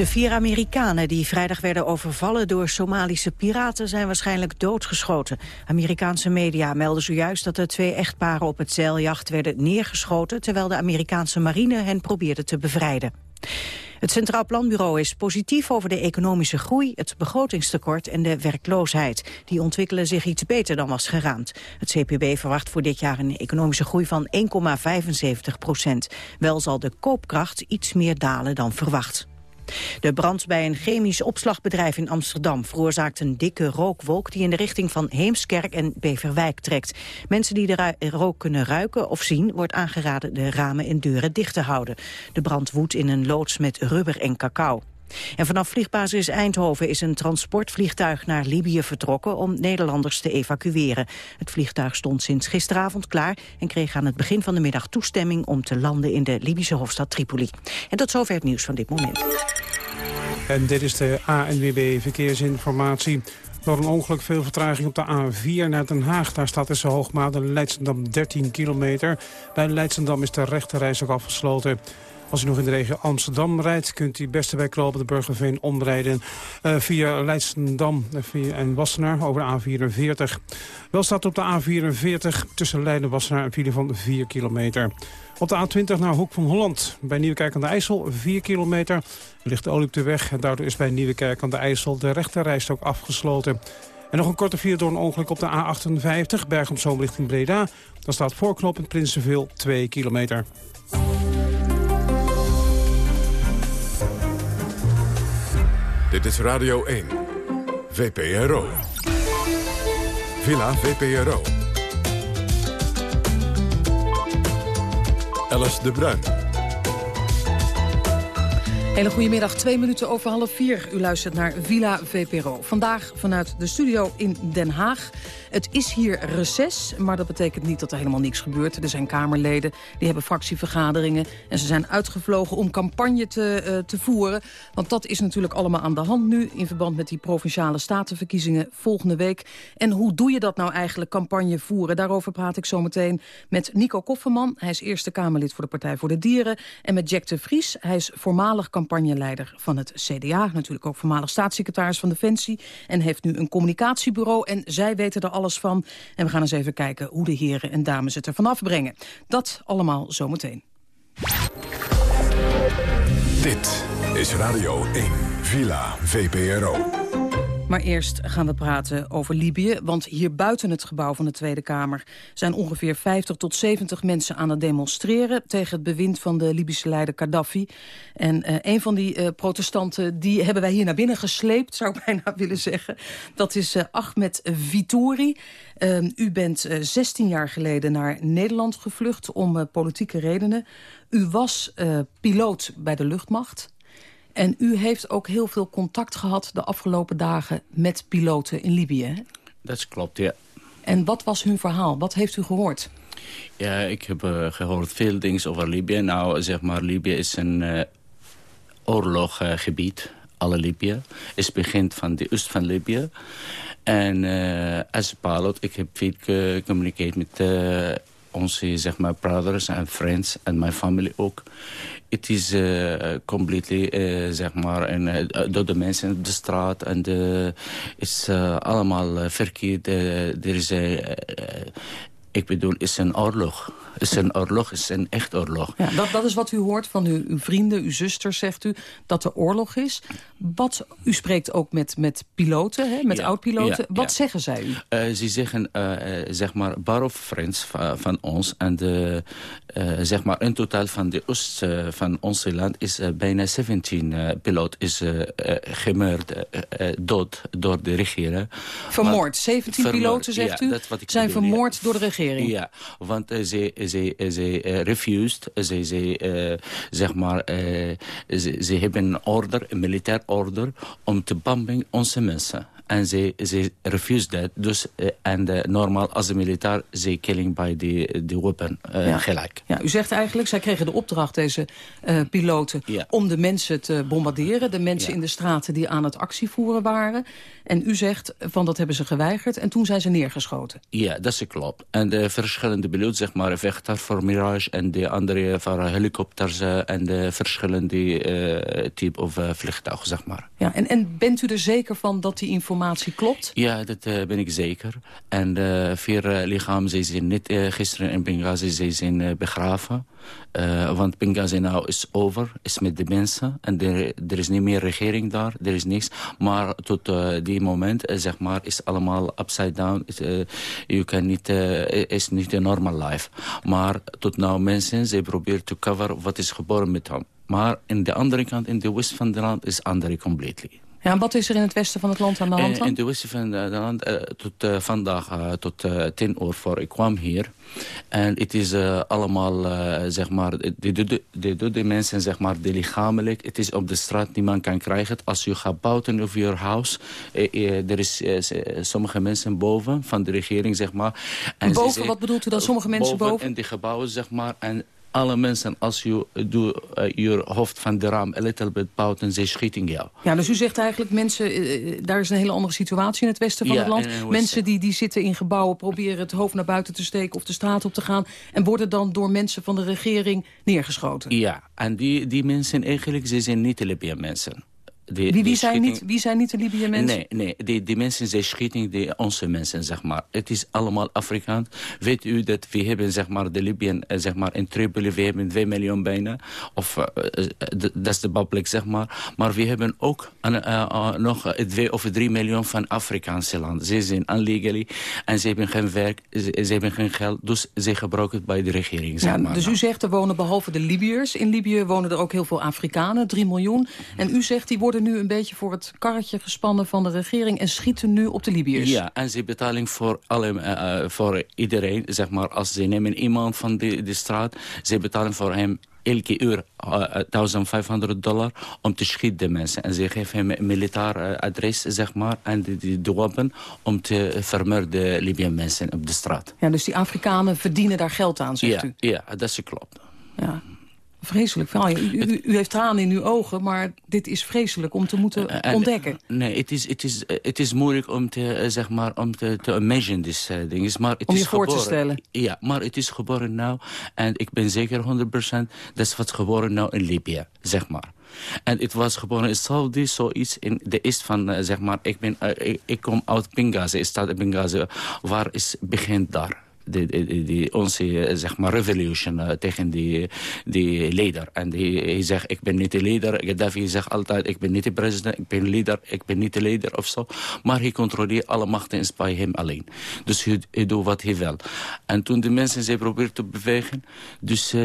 De vier Amerikanen die vrijdag werden overvallen door Somalische piraten zijn waarschijnlijk doodgeschoten. Amerikaanse media melden zojuist dat de twee echtparen op het zeiljacht werden neergeschoten terwijl de Amerikaanse marine hen probeerde te bevrijden. Het Centraal Planbureau is positief over de economische groei, het begrotingstekort en de werkloosheid. Die ontwikkelen zich iets beter dan was geraamd. Het CPB verwacht voor dit jaar een economische groei van 1,75 procent. Wel zal de koopkracht iets meer dalen dan verwacht. De brand bij een chemisch opslagbedrijf in Amsterdam veroorzaakt een dikke rookwolk die in de richting van Heemskerk en Beverwijk trekt. Mensen die de rook kunnen ruiken of zien wordt aangeraden de ramen en deuren dicht te houden. De brand woedt in een loods met rubber en cacao. En vanaf vliegbasis Eindhoven is een transportvliegtuig naar Libië vertrokken om Nederlanders te evacueren. Het vliegtuig stond sinds gisteravond klaar en kreeg aan het begin van de middag toestemming om te landen in de Libische hoofdstad Tripoli. En tot zover het nieuws van dit moment. En dit is de ANWB Verkeersinformatie. Door een ongeluk veel vertraging op de A4 naar Den Haag. Daar staat tussen Hoogmaat en Leidsendam 13 kilometer. Bij Leidsendam is de rechterreis ook afgesloten. Als u nog in de regio Amsterdam rijdt, kunt u beste bij Klopen de Burgerveen omrijden uh, via Leidsendam via, en Wassenaar over de A44. Wel staat op de A44 tussen Leiden en Wassenaar een file van 4 kilometer. Op de A20 naar Hoek van Holland. Bij Nieuwekerk aan de IJssel 4 kilometer. Er ligt olie op de weg en daardoor is bij Nieuwekerk aan de IJssel de rechterrijstok afgesloten. En nog een korte file door een ongeluk op de A58, Berg om Zoom richting Breda. Dan staat voorknopend Prinsenveel 2 kilometer. Dit is Radio 1. VPRO. Villa VPRO. Alice de Bruin. Hele goedemiddag, twee minuten over half vier. U luistert naar Villa VPRO. Vandaag vanuit de studio in Den Haag. Het is hier reces, maar dat betekent niet dat er helemaal niks gebeurt. Er zijn Kamerleden, die hebben fractievergaderingen... en ze zijn uitgevlogen om campagne te, uh, te voeren. Want dat is natuurlijk allemaal aan de hand nu... in verband met die Provinciale Statenverkiezingen volgende week. En hoe doe je dat nou eigenlijk, campagne voeren? Daarover praat ik zo meteen met Nico Kofferman. Hij is Eerste Kamerlid voor de Partij voor de Dieren. En met Jack de Vries. Hij is voormalig campagneleider van het CDA. Natuurlijk ook voormalig staatssecretaris van Defensie. En heeft nu een communicatiebureau. En zij weten er alles van. En we gaan eens even kijken hoe de heren en dames het ervan afbrengen. Dat allemaal zometeen. Dit is Radio 1, Villa VPRO. Maar eerst gaan we praten over Libië. Want hier buiten het gebouw van de Tweede Kamer... zijn ongeveer 50 tot 70 mensen aan het demonstreren... tegen het bewind van de Libische leider Gaddafi. En uh, een van die uh, protestanten die hebben wij hier naar binnen gesleept... zou ik bijna willen zeggen. Dat is uh, Ahmed Vitouri. Ehm, u bent 16 jaar geleden naar Nederland gevlucht... om politieke redenen. U was piloot bij de luchtmacht... En u heeft ook heel veel contact gehad de afgelopen dagen met piloten in Libië. Dat klopt, ja. En wat was hun verhaal? Wat heeft u gehoord? Ja, ik heb uh, gehoord veel dingen over Libië. Nou, zeg maar, Libië is een uh, oorloggebied. alle Libië. Het begint van de oost van Libië. En uh, als pilot, ik heb veel gecommuniceerd met onze zeg maar, brothers en friends en mijn familie ook. Het is uh, completely, uh, zeg maar, en, uh, door de mensen op de straat. En de, is allemaal verkeerd. er is Ik bedoel, is een oorlog. Is een oorlog, is een echt oorlog. Ja, dat, dat is wat u hoort van uw, uw vrienden, uw zusters, zegt u, dat er oorlog is. Wat, u spreekt ook met, met piloten, hè, met Ja, oud-piloten. ja, Wat zeggen zij u? Eh, ze zeggen, eh, eh, zeg maar, bar of friends van, van ons. En de, zeg maar, in totaal van de oost van ons land is bijna 17 eh piloot is eh, dood door de regering. Vermoord. 17 Vermoord, piloten, zegt u, dat wat ik zijn bedoel, vermoord door de regering. Ja, want eh, ze, ze, ze eh, refused, ze, ze, eh, zeg maar, ze, ze hebben een order, een militair order, om te bomben onze mensen. En ze, ze refused that. Dus, eh, en eh, normaal als een militair, ze killing by the, the weapon, eh, Ja. gelijk. Ja, u zegt eigenlijk, zij kregen de opdracht, deze piloten... om de mensen te bombarderen. De mensen in de straten die aan het actievoeren waren. En u zegt, van dat hebben ze geweigerd. En toen zijn ze neergeschoten. Ja, dat is klopt. En de verschillende piloten, zeg maar, vechter voor Mirage en de andere voor helikopters en de verschillende type of vliegtuigen, zeg maar. Ja, en, en bent u er zeker van dat die informatie klopt? Ja, dat eh, ben ik zeker. En de vier eh, lichamen zijn niet eh, gisteren in Benghazi zijn eh, begraven. Eh, want nou is over, is met de mensen. En er, er is niet meer regering daar, er is niks. Maar tot eh, die moment, eh, zeg maar, is allemaal upside down. Je kan niet, is niet een normal life. Maar tot nu mensen, ze proberen te cover wat is geboren met hem. Maar in de andere kant, in de west van het land, is andere completely. Ja, en wat is er in het westen van het land aan de hand dan? in de westen van het land, eh, tot eh, vandaag, eh, tot tien uur voor ik kwam hier. En het is allemaal, zeg maar, de, dode mensen, zeg maar, de lichamelijk. Het is op de straat, niemand kan krijgen. het. Als je gaat buiten of je huis, er is sommige mensen boven van de regering, zeg maar. En ze boven, wat bedoelt u dan? Sommige mensen boven? in die gebouwen, zeg maar. En alle mensen, als je eh, je hoofd van de raam een little bit buiten, ze schieten jou. Ja, dus u zegt eigenlijk, mensen, eh, daar is een hele andere situatie in het westen van Ja, het land. Mensen die, die zitten in gebouwen, proberen het hoofd naar buiten te steken of de straat op te gaan. En worden dan door mensen van de regering neergeschoten. Ja, en die, die mensen eigenlijk, ze zijn niet Libische mensen. Die, Wie, zijn schieting- niet, wie zijn niet de Libië mensen? Nee, nee die, die mensen zijn schieten, die, onze mensen, zeg maar. Het is allemaal Afrikaans. Weet u dat we hebben, zeg maar, de Libiën, eh, zeg maar, in Tripoli, we hebben 2 miljoen bijna. Of, eh, eh, dat is de public, zeg maar. Maar we hebben ook nog 2 of 3 miljoen van Afrikaanse landen. Ze zijn illegally en ze hebben geen werk, ze, ze hebben geen geld. Dus ze gebruiken het bij de regering, zeg Ja, maar. dus u zegt er wonen behalve de Libiërs... in Libië wonen er ook heel veel Afrikanen, 3 miljoen. En u zegt die worden nu een beetje voor het karretje gespannen van de regering... en schieten nu op de Libiërs. Ja, en ze betaling voor, alle, eh, eh, voor iedereen. Zeg maar, als ze nemen iemand van de, de straat, ze betalen voor hem elke uur eh, 1500 dollar om te schieten de mensen. En ze geven hem een militair eh, adres, zeg maar, en de, de, de wapen om te vermoorden Libische mensen op de straat. Ja, dus die Afrikanen verdienen daar geld aan, zegt Ja, u. ja, dat is klopt. Ja. Vreselijk verhaal. U, u, u heeft tranen in uw ogen, maar dit is vreselijk om te moeten En- ontdekken. Nee, het is, het is, het is moeilijk om te, eh, zeg maar, om te, te imagine this uh, ding. Maar het Om is je voor te geboren. stellen. Ja, maar het is geboren nou. En ik ben zeker 100% dat is wat geboren nou in Libië, zeg maar. En het was geboren in Saudi, zoiets in de east van, eh, zeg maar, ik, ben, eh, ik, ik kom uit Benghazi, stad Benghazi. Waar is begint daar? Die, onze eh, zeg maar revolution eh, tegen die, die leider. En die, hij zegt, ik ben niet de leider. Gaddafi zegt altijd, ik ben niet de president, ik ben leider, ik ben niet de leider of zo. Maar hij controleert alle machten is bij hem alleen. Dus hij, hij doet wat hij wil. En toen de mensen ze proberen te bewegen, dus eh,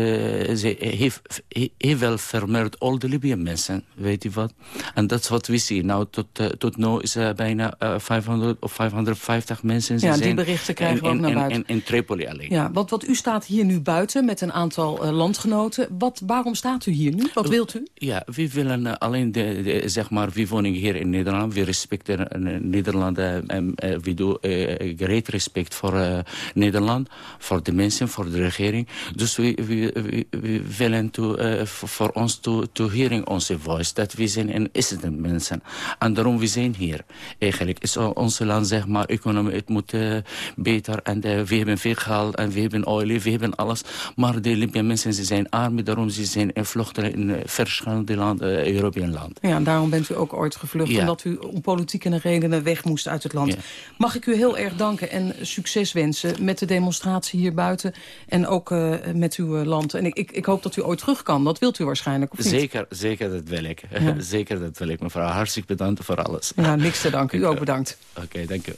ze heeft, hij, hij wil vermoord al de Libyen mensen, weet je wat? En dat is wat we zien. Nou, tot, tot nu is er bijna eh, 500 of 550 mensen. Ja, die berichten krijgen we ook naar buiten. In, in Tripoli alleen. Ja, want wat u staat hier nu buiten met een aantal eh, landgenoten. Wat, waarom staat u hier nu? Wat wilt u? Ja, we willen eh, alleen, de, de- zeg maar, we wonen hier in Nederland. We respecteren eh, Nederland. en we doen great respect voor Nederland. Voor de mensen, voor de regering. Dus we, we, we, we willen to, voor ons to, to hearing onze voice. Dat we zijn een incident mensen. En daarom we zijn hier. Eigenlijk is o- onze land, zeg maar, economie, het moet beter. En we hebben veel geld en we hebben olie, we hebben alles. Maar de Libische mensen ze zijn arm, daarom ze zijn in vluchten in verschillende landen, Europese landen. Ja, en daarom bent u ook ooit gevlucht, omdat u om politieke redenen weg moest uit het land. Mag ik u heel erg danken en succes wensen met de demonstratie hier buiten en ook met uw land. En ik, ik, ik hoop dat u ooit terug kan, dat wilt u waarschijnlijk, of niet? Zeker, zeker dat wil ik. zeker dat wil ik, mevrouw. Hartstikke bedankt voor alles. Ja, niks te danken. U ook bedankt. Oké, dank u.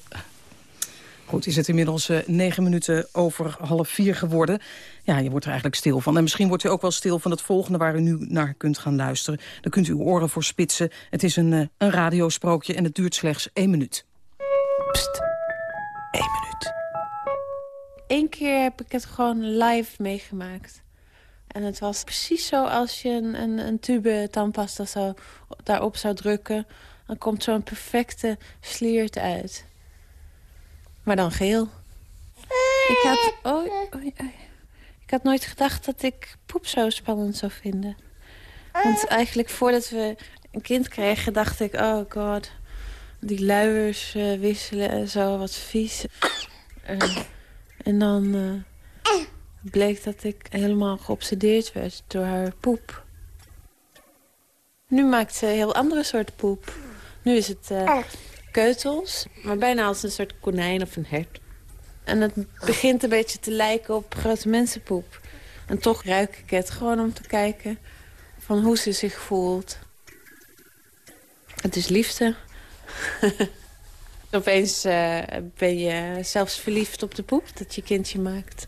Goed, is het inmiddels uh, negen minuten over half vier geworden. Ja, je wordt er eigenlijk stil van. En misschien wordt u ook wel stil van het volgende waar u nu naar kunt gaan luisteren. Dan kunt u uw oren voor spitsen. Het is een, uh, een radiosprookje en het duurt slechts één minuut. Pst, één minuut. Eén keer heb ik het gewoon live meegemaakt. En het was precies zo als je een, een, een tube tandpasta zo daarop zou drukken. Dan komt zo'n perfecte sliert uit. Maar dan geel. Ik had, oh, oh, ik had nooit gedacht dat ik poep zo spannend zou vinden. Want eigenlijk voordat we een kind kregen, dacht ik... oh god, die luiers uh, wisselen en zo, wat vies. Uh, en dan uh, bleek dat ik helemaal geobsedeerd werd door haar poep. Nu maakt ze een heel andere soort poep. Nu is het keutels, maar bijna als een soort konijn of een hert. En het begint een beetje te lijken op grote mensenpoep. En toch ruik ik het gewoon om te kijken van hoe ze zich voelt. Het is liefde. Opeens uh, ben je zelfs verliefd op de poep dat je kindje maakt.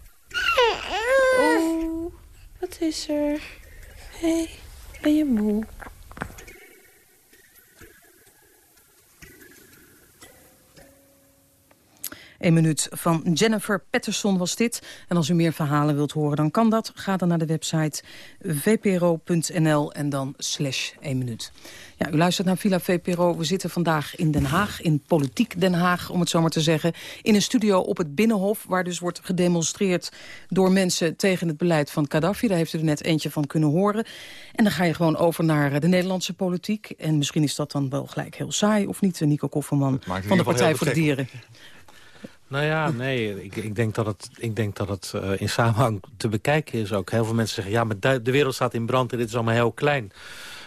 Oeh, wat is er? Hé, hey, ben je moe? Een minuut van Jennifer Patterson was dit. En als u meer verhalen wilt horen, dan kan dat. Ga dan naar de website vpro.nl en dan slash 1 minuut. Ja, u luistert naar Villa VPRO. We zitten vandaag in Den Haag, in Politiek Den Haag, om het zo maar te zeggen. In een studio op het Binnenhof, waar dus wordt gedemonstreerd door mensen tegen het beleid van Gaddafi. Daar heeft u er net eentje van kunnen horen. En dan ga je gewoon over naar de Nederlandse politiek. En misschien is dat dan wel gelijk heel saai, of niet, Nico Kofferman van de Partij voor de Dieren. Nou ja, nee, ik, ik denk dat het, ik denk dat het uh, in samenhang te bekijken is ook. Heel veel mensen zeggen, ja, maar de wereld staat in brand en dit is allemaal heel klein.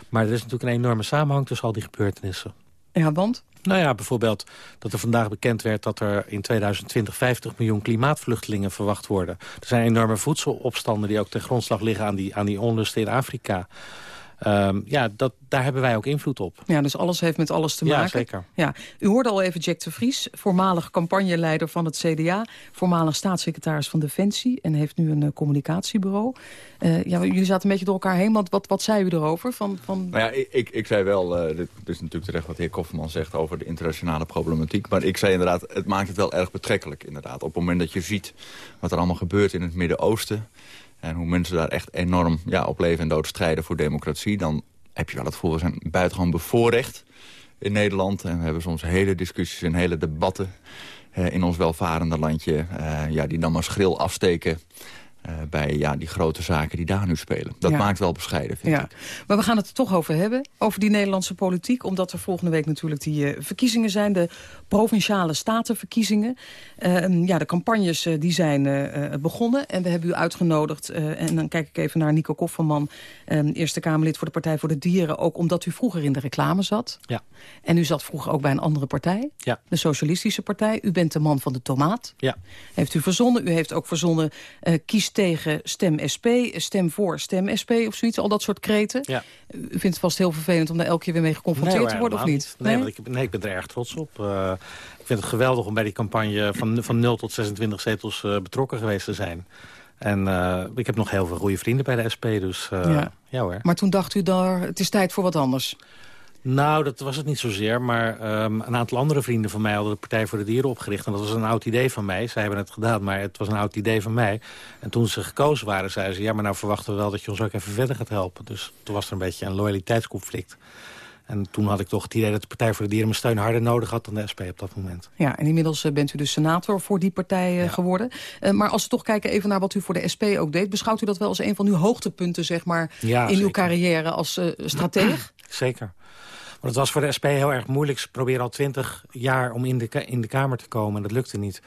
Maar er is natuurlijk een enorme samenhang tussen al die gebeurtenissen. Ja, want? Nou ja, bijvoorbeeld dat er vandaag bekend werd dat er in 2020 50 miljoen klimaatvluchtelingen verwacht worden. Er zijn enorme voedselopstanden die ook ten grondslag liggen aan die, aan die onlusten in Afrika. Um, ja, dat, daar hebben wij ook invloed op. Ja, dus alles heeft met alles te maken. Ja, zeker. Ja. U hoorde al even Jack de Vries, voormalig campagneleider van het CDA... voormalig staatssecretaris van Defensie en heeft nu een uh, communicatiebureau. Uh, ja, jullie zaten een beetje door elkaar heen, want wat, wat zei u erover? Van, van... Nou ja, ik, ik zei wel, uh, dit is natuurlijk terecht wat de heer Kofferman zegt... over de internationale problematiek, maar ik zei inderdaad... het maakt het wel erg betrekkelijk, inderdaad. Op het moment dat je ziet wat er allemaal gebeurt in het Midden-Oosten... En hoe mensen daar echt enorm ja, op leven en dood strijden voor democratie... dan heb je wel het gevoel, we zijn buitengewoon bevoorrecht in Nederland. En we hebben soms hele discussies en hele debatten eh, in ons welvarende landje... Uh, ja, die dan maar schril afsteken uh, bij ja, die grote zaken die daar nu spelen. Dat maakt wel bescheiden, vind ja. ik. Maar we gaan het er toch over hebben, over die Nederlandse politiek. Omdat er volgende week natuurlijk die uh, verkiezingen zijn. De provinciale statenverkiezingen. Uh, ja, de campagnes die zijn begonnen. En we hebben u uitgenodigd. en dan kijk ik even naar Nico Kofferman. Ehm, Eerste Kamerlid voor de Partij voor de Dieren. Ook omdat u vroeger in de reclame zat. Ja. En u zat vroeger ook bij een andere partij. Ja. De Socialistische Partij. U bent de man van de tomaat. Ja. Heeft u verzonnen. U heeft ook verzonnen kies tegen stem SP, stem voor stem SP of zoiets. Al dat soort kreten. Ja. U vindt het vast heel vervelend om daar elke keer weer mee geconfronteerd te worden, of niet? Nee, nee? Ik, nee, ik ben er erg trots op. Uh, ik vind het geweldig om bij die campagne van, van 0 tot 26 zetels uh, betrokken geweest te zijn. En uh, ik heb nog heel veel goede vrienden bij de SP, dus ja. ja hoor. Maar toen dacht u, daar, het is tijd voor wat anders. Nou, dat was het niet zozeer. Maar um, een aantal andere vrienden van mij hadden de Partij voor de Dieren opgericht. En dat was een oud idee van mij. Zij hebben het gedaan, maar het was een oud idee van mij. En toen ze gekozen waren, zeiden ze... ja, maar nou verwachten we wel dat je ons ook even verder gaat helpen. Dus toen was er een beetje een loyaliteitsconflict. En toen had ik toch het idee dat de Partij voor de Dieren... mijn steun harder nodig had dan de SP op dat moment. Ja, en inmiddels uh, bent u dus senator voor die partij uh, ja. geworden. Uh, maar als we toch kijken even naar wat u voor de SP ook deed... beschouwt u dat wel als een van uw hoogtepunten zeg maar, ja, in zeker. uw carrière als strateeg? Zeker. Het was voor de SP heel erg moeilijk. Ze proberen al twintig jaar om in de, in de Kamer te komen en dat lukte niet.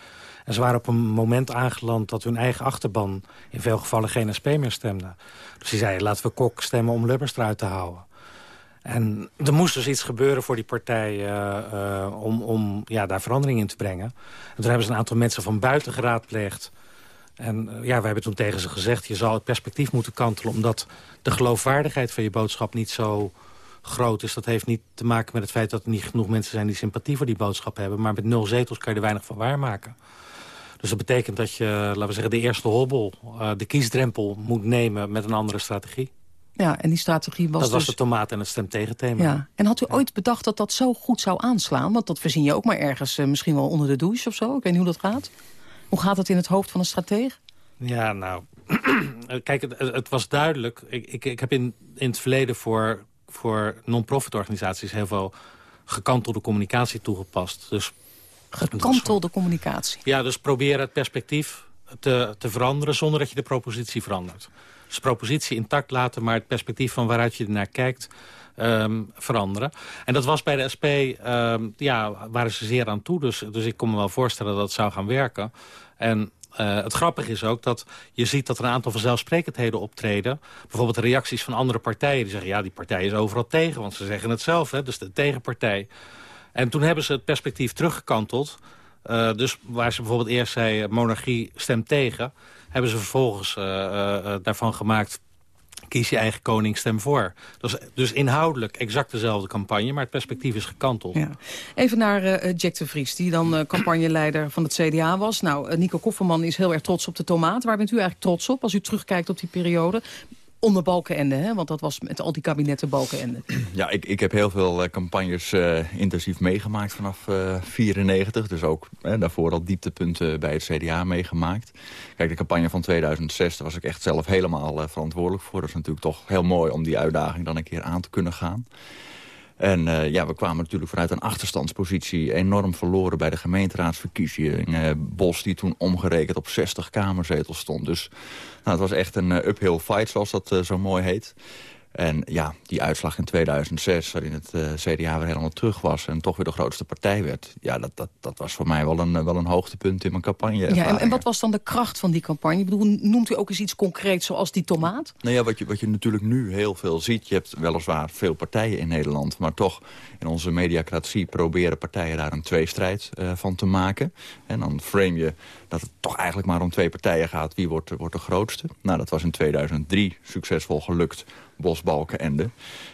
En ze waren op een moment aangeland dat hun eigen achterban... in veel gevallen geen SP meer stemde. Dus die zeiden, laten we Kok stemmen om Lubbers eruit te houden. En er moest dus iets gebeuren voor die partij uh, uh, om, om ja, daar verandering in te brengen. En toen hebben ze een aantal mensen van buiten geraadpleegd. En uh, ja, we hebben toen tegen ze gezegd... je zal het perspectief moeten kantelen... omdat de geloofwaardigheid van je boodschap niet zo groot is. Dat heeft niet te maken met het feit dat er niet genoeg mensen zijn... die sympathie voor die boodschap hebben. Maar met nul zetels kan je er weinig van waarmaken. Dus dat betekent dat je, laten we zeggen, de eerste hobbel... de kiesdrempel moet nemen met een andere strategie. Ja, en die strategie was Dat was dus... de tomaat en het stem tegen thema. Ja. En had u ooit bedacht dat dat zo goed zou aanslaan? Want dat verzin je ook maar ergens, uh, misschien wel onder de douche of zo. Ik weet niet hoe dat gaat. Hoe gaat het in het hoofd van een strateeg? Ja, nou... Kijk, het, het, was duidelijk. Ik, ik, ik heb in, in het verleden voor, voor non-profit organisaties... heel veel gekantelde communicatie toegepast. Dus, gekantelde communicatie? Ja, dus proberen het perspectief te, te veranderen... zonder dat je de propositie verandert. Dus propositie intact laten, maar het perspectief van waaruit je ernaar kijkt... Um, veranderen. En dat was bij de SP, um, ja, waren ze zeer aan toe. Dus, dus ik kon me wel voorstellen dat het zou gaan werken. En uh, het grappige is ook dat je ziet dat er een aantal vanzelfsprekendheden optreden. Bijvoorbeeld reacties van andere partijen. Die zeggen, ja, die partij is overal tegen. Want ze zeggen het zelf, dus de tegenpartij. En toen hebben ze het perspectief teruggekanteld. Uh, dus waar ze bijvoorbeeld eerst zei, monarchie stemt tegen hebben ze vervolgens daarvan gemaakt... kies je eigen koning, stem voor. Dus, dus inhoudelijk exact dezelfde campagne, maar het perspectief is gekanteld. Ja. Even naar uh, Jack de Vries, die dan campagneleider van het CDA was. Nou, Nico Kofferman is heel erg trots op de tomaat. Waar bent u eigenlijk trots op als u terugkijkt op die periode? Onder Balkenende, hè? want dat was met al die kabinetten Balkenende. Ja, ik, ik heb heel veel uh, campagnes uh, intensief meegemaakt vanaf 1994. Uh, dus ook daarvoor al dieptepunten bij het CDA meegemaakt. Kijk, de campagne van 2006, daar was ik echt zelf helemaal verantwoordelijk voor. Dat is natuurlijk toch heel mooi om die uitdaging dan een keer aan te kunnen gaan. En uh, ja, we kwamen natuurlijk vanuit een achterstandspositie enorm verloren bij de gemeenteraadsverkiezingen. Uh, Bos die toen omgerekend op 60 kamerzetels stond. Dus nou, het was echt een uh, uphill fight, zoals dat zo mooi heet. En ja, die uitslag in 2006, waarin het uh, CDA weer helemaal terug was... en toch weer de grootste partij werd... ja, dat, dat, dat was voor mij wel een, wel een hoogtepunt in mijn campagne. Ja, en, en, wat was dan de kracht van die campagne? Ik bedoel, noemt u ook eens iets concreets zoals die tomaat? Nou ja, wat je, wat je natuurlijk nu heel veel ziet... je hebt weliswaar veel partijen in Nederland... maar toch in onze mediacratie proberen partijen daar een tweestrijd uh, van te maken. En dan frame je dat het toch eigenlijk maar om twee partijen gaat. Wie wordt, wordt de grootste? Nou, dat was in 2003 succesvol gelukt Bosbalkenende.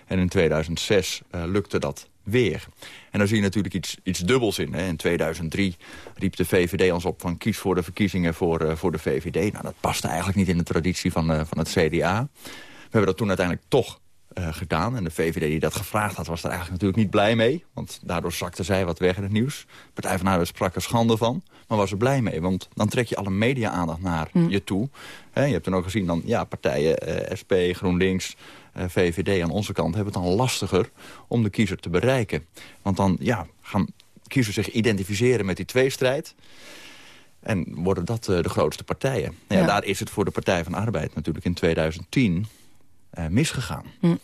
En in 2006 uh, lukte dat weer. En dan zie je natuurlijk iets, iets dubbels in. Hè. In 2003 riep de VVD ons op van kies voor de verkiezingen voor, uh, voor de VVD. Nou, dat paste eigenlijk niet in de traditie van, uh, van het CDA. We hebben dat toen uiteindelijk toch gedaan. En de VVD die dat gevraagd had, was daar eigenlijk natuurlijk niet blij mee. Want daardoor zakte zij wat weg in het nieuws. Partij van Arbeid sprak er schande van. Maar was er blij mee, want dan trek je alle media-aandacht naar mm. je toe. He, je hebt dan ook gezien, dan, ja, partijen uh, SP, GroenLinks, uh, VVD aan onze kant... hebben het dan lastiger om de kiezer te bereiken. Want dan ja, gaan kiezers zich identificeren met die tweestrijd... En worden dat uh, de grootste partijen. Ja, ja. Daar is het voor de Partij van Arbeid natuurlijk in 2010 uh, misgegaan. Hm.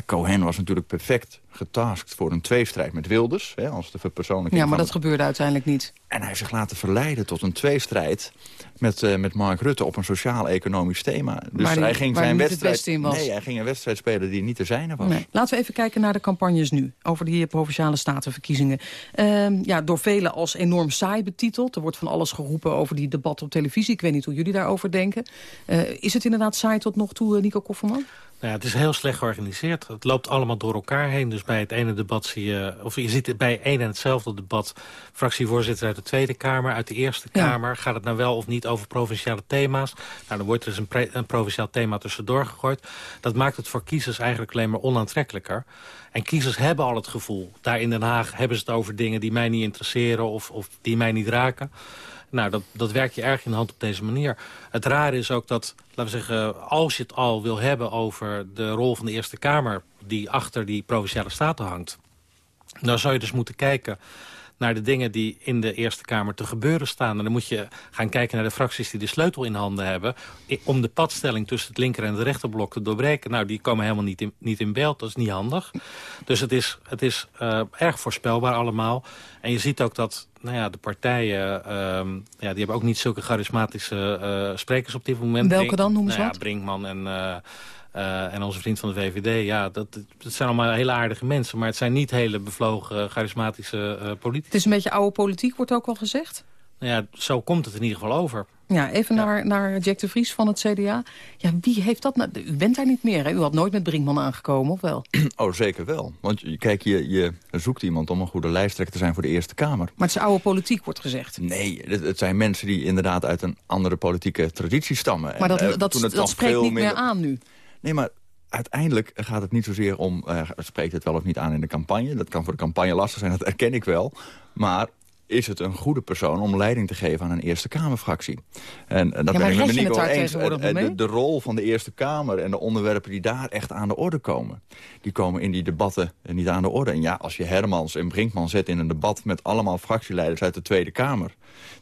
Cohen was natuurlijk perfect getaskt voor een tweestrijd met Wilders. Hè, als de verpersoonlijking ja, maar dat gebeurde uiteindelijk niet. En hij heeft zich laten verleiden tot een tweestrijd met, uh, met Mark Rutte op een sociaal-economisch thema. Dus waar hij ging zijn wedstrijd. In was. Nee, hij ging een wedstrijd spelen die niet te zijn was. Nee. Laten we even kijken naar de campagnes nu. Over die provinciale statenverkiezingen. Uh, ja, door velen als enorm saai betiteld. Er wordt van alles geroepen over die debatten op televisie. Ik weet niet hoe jullie daarover denken. Uh, is het inderdaad saai tot nog toe, Nico Kofferman? Nou ja, het is heel slecht georganiseerd. Het loopt allemaal door elkaar heen. Dus bij het ene debat zie je... of je ziet bij één en hetzelfde debat... fractievoorzitter uit de Tweede Kamer, uit de Eerste ja. Kamer... gaat het nou wel of niet over provinciale thema's? Nou, dan wordt er dus een, een provinciaal thema tussendoor gegooid. Dat maakt het voor kiezers eigenlijk alleen maar onaantrekkelijker. En kiezers hebben al het gevoel... daar in Den Haag hebben ze het over dingen die mij niet interesseren... of, of die mij niet raken... Nou, dat, dat werkt je erg in de hand op deze manier. Het rare is ook dat, laten we zeggen, als je het al wil hebben over de rol van de Eerste Kamer... die achter die Provinciale Staten hangt... dan zou je dus moeten kijken naar de dingen die in de Eerste Kamer te gebeuren staan. En dan moet je gaan kijken naar de fracties die de sleutel in handen hebben... om de padstelling tussen het linker en het rechterblok te doorbreken. Nou, die komen helemaal niet in, niet in beeld. Dat is niet handig. Dus het is, het is uh, erg voorspelbaar allemaal. En je ziet ook dat nou ja, de partijen, ehm, ja, die hebben ook niet zulke charismatische uh, sprekers op dit moment. Welke dan, noemen ze nou ja, Brinkman en... Uh, uh, en onze vriend van de VVD, ja, dat, dat zijn allemaal hele aardige mensen. Maar het zijn niet hele bevlogen, charismatische uh, politici. Het is een beetje oude politiek, wordt ook al gezegd? Nou ja, zo komt het in ieder geval over. Ja, even Naar, naar Jack de Vries van het CDA. Ja, wie heeft dat nou? U bent daar niet meer, hè? U had nooit met Brinkman aangekomen, of wel? Oh, zeker wel. Want kijk, je, je zoekt iemand om een goede lijsttrekker te zijn voor de Eerste Kamer. Maar het is oude politiek, wordt gezegd. Nee, het, het zijn mensen die inderdaad uit een andere politieke traditie stammen. Maar dat, en, dat, dat, dat spreekt niet minder... meer aan nu. Nee, maar uiteindelijk gaat het niet zozeer om... Uh, spreekt het wel of niet aan in de campagne. Dat kan voor de campagne lastig zijn, dat erken ik wel. Maar is het een goede persoon om leiding te geven aan een Eerste Kamerfractie. En, en dat ja, ben ik met Nico eens. En, de, de, rol van de Eerste Kamer en de onderwerpen die daar echt aan de orde komen... die komen in die debatten niet aan de orde. En ja, als je Hermans en Brinkman zet in een debat... met allemaal fractieleiders uit de Tweede Kamer...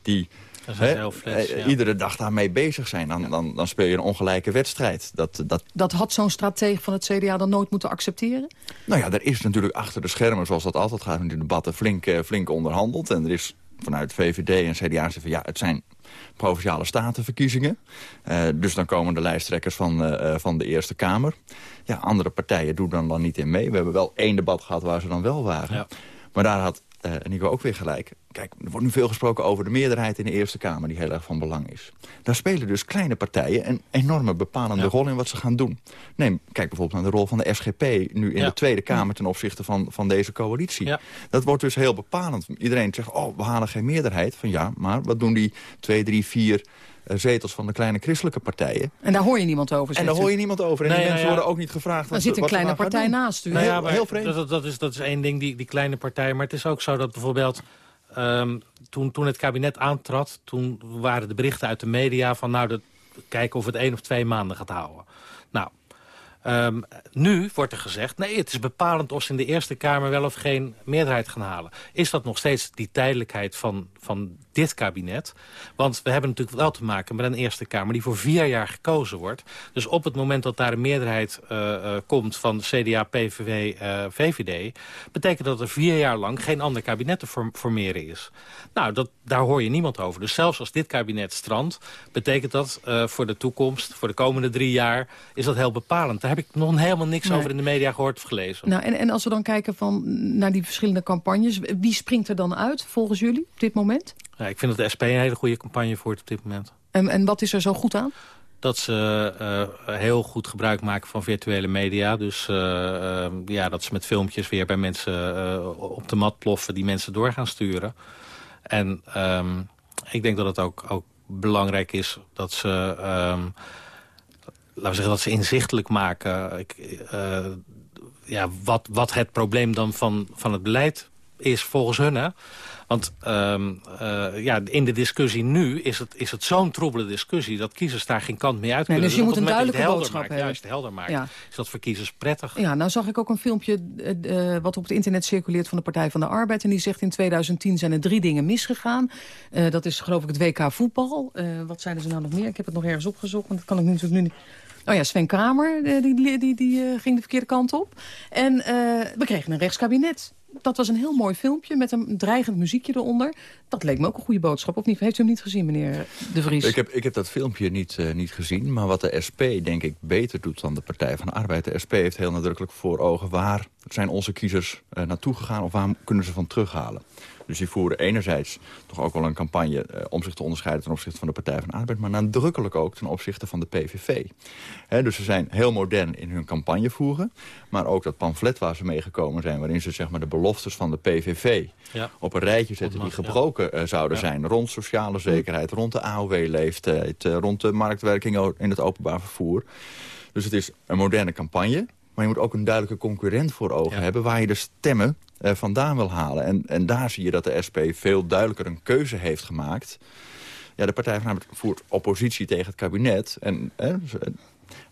die He, ja. iedere dag daarmee bezig zijn. Dan, dan, dan speel je een ongelijke wedstrijd. Dat, dat... dat had zo'n stratege van het CDA dan nooit moeten accepteren? Nou ja, er is natuurlijk achter de schermen, zoals dat altijd gaat in de debatten, flink, flink onderhandeld. En er is vanuit VVD en CDA van ja, het zijn provinciale statenverkiezingen. Uh, dus dan komen de lijsttrekkers van, uh, van de Eerste Kamer. Ja, andere partijen doen dan, dan niet in mee. We hebben wel één debat gehad waar ze dan wel waren. Ja. Maar daar had uh, Nico ook weer gelijk. Kijk, er wordt nu veel gesproken over de meerderheid in de Eerste Kamer... die heel erg van belang is. Daar spelen dus kleine partijen een enorme bepalende ja. rol in wat ze gaan doen. Neem, kijk bijvoorbeeld naar de rol van de SGP... nu in ja. de Tweede Kamer ten opzichte van, van deze coalitie. Ja. Dat wordt dus heel bepalend. Iedereen zegt, oh, we halen geen meerderheid. Van ja, maar wat doen die twee, drie, vier zetels van de kleine christelijke partijen. En daar hoor je niemand over, En daar hoor je niemand over. En nee, die mensen ja, ja. worden ook niet gevraagd. Dan zit een kleine partij naast u. Nou ja, heel, heel vreemd. Dat, dat, is, dat is één ding, die, die kleine partij. Maar het is ook zo dat bijvoorbeeld... Um, toen, toen het kabinet aantrad, toen waren de berichten uit de media van... nou, dat, kijken of het één of twee maanden gaat houden. Nou, Um, nu wordt er gezegd, nee, het is bepalend of ze in de Eerste Kamer wel of geen meerderheid gaan halen. Is dat nog steeds die tijdelijkheid van, van dit kabinet? Want we hebben natuurlijk wel te maken met een Eerste Kamer die voor vier jaar gekozen wordt. Dus op het moment dat daar een meerderheid uh, uh, komt van CDA, PVV, uh, VVD... betekent dat er vier jaar lang geen ander kabinet te formeren is. Nou, dat, daar hoor je niemand over. Dus zelfs als dit kabinet strandt, betekent dat voor de toekomst... voor de komende drie jaar, is dat heel bepalend. Daar heb ik nog helemaal niks nee. over in de media gehoord of gelezen. Nou, en, en als we dan kijken van, naar die verschillende campagnes... wie springt er dan uit volgens jullie op dit moment? Ja, ik vind dat de SP een hele goede campagne voert op dit moment. En, en wat is er zo goed aan? dat ze uh, heel goed gebruik maken van virtuele media. Dus uh, uh, ja, dat ze met filmpjes weer bij mensen op de mat ploffen... die mensen door gaan sturen. En um, ik denk dat het ook, ook belangrijk is dat ze... Um, laten we zeggen, dat ze inzichtelijk maken... Ik, ja, wat, wat het probleem dan van, van het beleid is volgens hun. Hè? Want um, uh, ja, in de discussie nu is het, is het zo'n troebele discussie... dat kiezers daar geen kant meer uit kunnen. Nee, dus je moet een duidelijke boodschap maakt, hebben. Juist helder maakt, ja. is dat voor kiezers prettig. Ja, nou zag ik ook een filmpje uh, wat op het internet circuleert... van de Partij van de Arbeid. En die zegt in 2010 zijn er drie dingen misgegaan. Uh, dat is geloof ik het WK voetbal. wat zeiden ze nou nog meer? Ik heb het nog ergens opgezocht, want dat kan ik nu natuurlijk nu niet... Oh ja, Sven Kramer, die, die, die, die ging de verkeerde kant op. En we kregen een rechtskabinet. Dat was een heel mooi filmpje met een dreigend muziekje eronder. Dat leek me ook een goede boodschap. Of niet? Heeft u hem niet gezien, meneer De Vries? Ik heb, ik dat filmpje niet, uh, niet gezien. Maar wat de SP, denk ik, beter doet dan de Partij van de Arbeid. De SP heeft heel nadrukkelijk voor ogen... waar zijn onze kiezers uh, naartoe gegaan of waar kunnen ze van terughalen. Dus die voeren enerzijds toch ook wel een campagne uh, om zich te onderscheiden ten opzichte van de Partij van de Arbeid, maar nadrukkelijk ook ten opzichte van de PVV. He, dus ze zijn heel modern in hun campagne voeren, maar ook dat pamflet waar ze meegekomen zijn, waarin ze zeg maar, de beloftes van de PVV ja. op een rijtje zetten die gebroken uh, zouden ja. zijn. Rond sociale zekerheid, rond de AOW-leeftijd, uh, rond de marktwerking in het openbaar vervoer. Dus het is een moderne campagne. Maar je moet ook een duidelijke concurrent voor ogen ja. hebben... waar je de stemmen uh, vandaan wil halen. En, en daar zie je dat de SP veel duidelijker een keuze heeft gemaakt. Ja, de Partij van Arbeid voert oppositie tegen het kabinet. En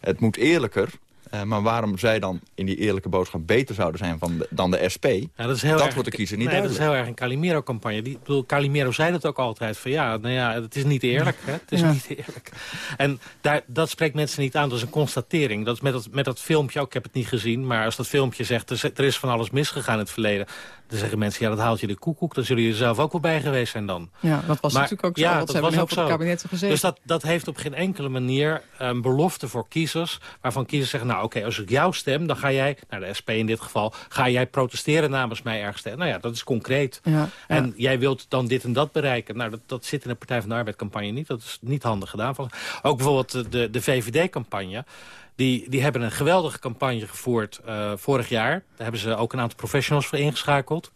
het moet eerlijker Uh, maar waarom zij dan in die eerlijke boodschap beter zouden zijn van dan de SP... Ja, dat, is heel dat erg, wordt de kiezer niet nee, duidelijk. dat is heel erg een Calimero-campagne. Ik bedoel, Calimero zei dat ook altijd. Van ja, nou ja, het is niet eerlijk. Hè? Het is niet eerlijk. En daar, dat spreekt mensen niet aan. Dat is een constatering. Dat is met dat, met dat filmpje ook. Ik heb het niet gezien. Maar als dat filmpje zegt, er is van alles misgegaan in het verleden. Dan zeggen mensen, ja, dat haalt je de koekoek. Dan zullen je er zelf ook wel bij geweest zijn dan. Ja, dat was natuurlijk ook zo. Ja, dat was ook zo. kabinetten gezeten. Dus dat, dat heeft op geen enkele manier een belofte voor kiezers... waarvan kiezers zeggen, nou oké, als ik jou stem... dan ga jij, naar nou, de SP in dit geval... ga jij protesteren namens mij ergens. Nou ja, dat is concreet. Ja, en jij wilt dan dit en dat bereiken. Nou, dat, dat zit in de Partij van de Arbeid-campagne niet. Dat is niet handig gedaan. Ook bijvoorbeeld de, de VVD-campagne... Die, die hebben een geweldige campagne gevoerd uh, vorig jaar. Daar hebben ze ook een aantal professionals voor ingeschakeld.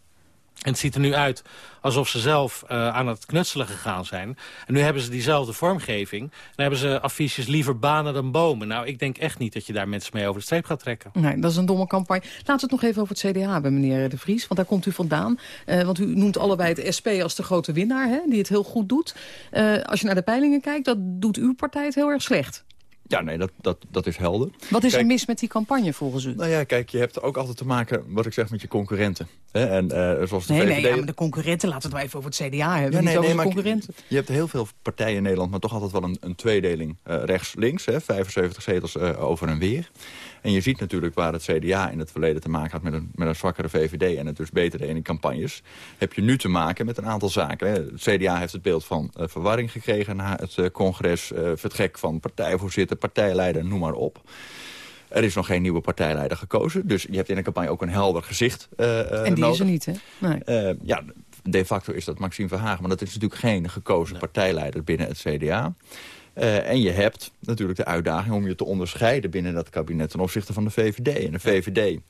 En het ziet er nu uit alsof ze zelf uh, aan het knutselen gegaan zijn. En nu hebben ze diezelfde vormgeving. En hebben ze affiches liever banen dan bomen. Nou, ik denk echt niet dat je daar mensen mee over de streep gaat trekken. Nee, dat is een domme campagne. Laten we het nog even over het CDA hebben, meneer De Vries. Want daar komt u vandaan. Uh, want u noemt allebei het SP als de grote winnaar, hè, die het heel goed doet. Als je naar de peilingen kijkt, dat doet uw partij het heel erg slecht. Ja, nee, dat, dat, dat is helder. Wat is er mis met die campagne volgens u? Nou ja, kijk, je hebt ook altijd te maken, wat ik zeg, met je concurrenten. Hè? En, uh, zoals de nee, VVD... nee, ja, maar de concurrenten, laten we het maar even over het CDA hebben. Ja, nee, de concurrenten. Je hebt heel veel partijen in Nederland, maar toch altijd wel een, een tweedeling uh, rechts-links. 75 zetels uh, over en weer. En je ziet natuurlijk waar het CDA in het verleden te maken had met een, met een zwakkere VVD... en het dus beter deed in campagnes, heb je nu te maken met een aantal zaken. Het CDA heeft het beeld van uh, verwarring gekregen na het uh, congres... Uh, vertrek van partijvoorzitter, partijleider, noem maar op. Er is nog geen nieuwe partijleider gekozen. Dus je hebt in een campagne ook een helder gezicht uh, En die nodig. is er niet, hè? Nee. Uh, ja, de facto is dat Maxime Verhagen. Maar dat is natuurlijk geen gekozen nee. partijleider binnen het CDA. Uh, en je hebt natuurlijk de uitdaging om je te onderscheiden binnen dat kabinet ten opzichte van de VVD. En de VVD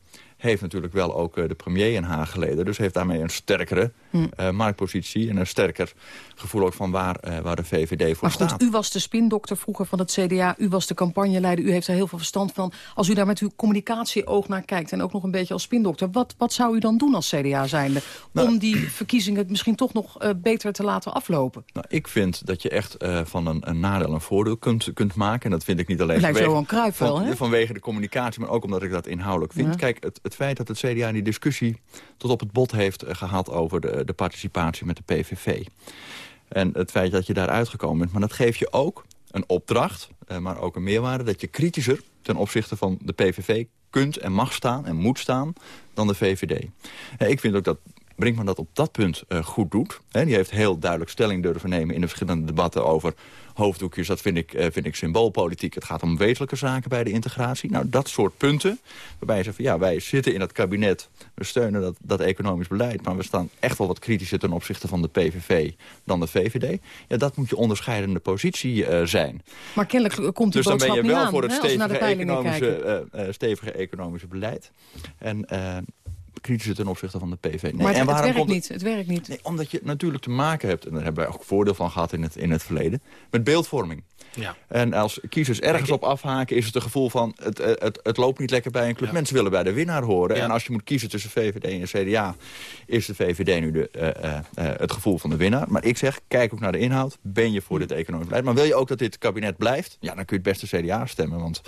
heeft natuurlijk wel ook uh, de premier in haar geleden. Dus heeft daarmee een sterkere hm. uh, marktpositie en een sterker gevoel ook van waar, uh, waar de VVD voor maar staat. Goed, u was de spindokter vroeger van het CDA, u was de campagneleider, u heeft daar heel veel verstand van. Als u daar met uw communicatieoog naar kijkt en ook nog een beetje als spindokter, wat, wat zou u dan doen als CDA zijnde? Nou, om die verkiezingen misschien toch nog beter te laten aflopen? Nou, ik vind dat je echt van een, een nadeel een voordeel kunt, kunt maken. En dat vind ik niet alleen vanwege, zo wel, van, vanwege de communicatie, maar ook omdat ik dat inhoudelijk vind. Ja. Kijk, het, het feit dat het CDA in die discussie tot op het bot heeft gehad over de, de participatie met de PVV. En het feit dat je daar uitgekomen bent. Maar dat geeft je ook een opdracht, maar ook een meerwaarde... dat je kritischer ten opzichte van de PVV kunt en mag staan en moet staan dan de VVD. Ik vind ook dat Brinkman dat op dat punt uh, goed doet. He, die heeft heel duidelijk stelling durven nemen in de verschillende debatten over hoofddoekjes. Dat vind ik, uh, vind ik symboolpolitiek. Het gaat om wezenlijke zaken bij de integratie. Nou, dat soort punten waarbij je zegt van ja, wij zitten in het kabinet. We steunen dat, dat economisch beleid. Maar we staan echt wel wat kritischer ten opzichte van de PVV dan de VVD. Ja, dat moet je onderscheidende positie uh, zijn. Maar kennelijk komt die dus dan ben je wel aan, voor het hè, stevige, economische, stevige economische beleid. En kritischer ten opzichte van de PV. Nee, maar het, en het werkt niet. Het werkt niet. Nee, omdat je natuurlijk te maken hebt, en daar hebben wij ook voordeel van gehad in het, in het verleden, met beeldvorming. Ja. En als kiezers ergens op afhaken, is het een gevoel van... het, het, het loopt niet lekker bij een club. Ja. Mensen willen bij de winnaar horen. Ja. En als je moet kiezen tussen VVD en CDA... is de VVD nu de, uh, uh, uh, het gevoel van de winnaar. Maar ik zeg, kijk ook naar de inhoud. Ben je voor dit economisch beleid? Maar wil je ook dat dit kabinet blijft? Ja, dan kun je het beste CDA stemmen. Want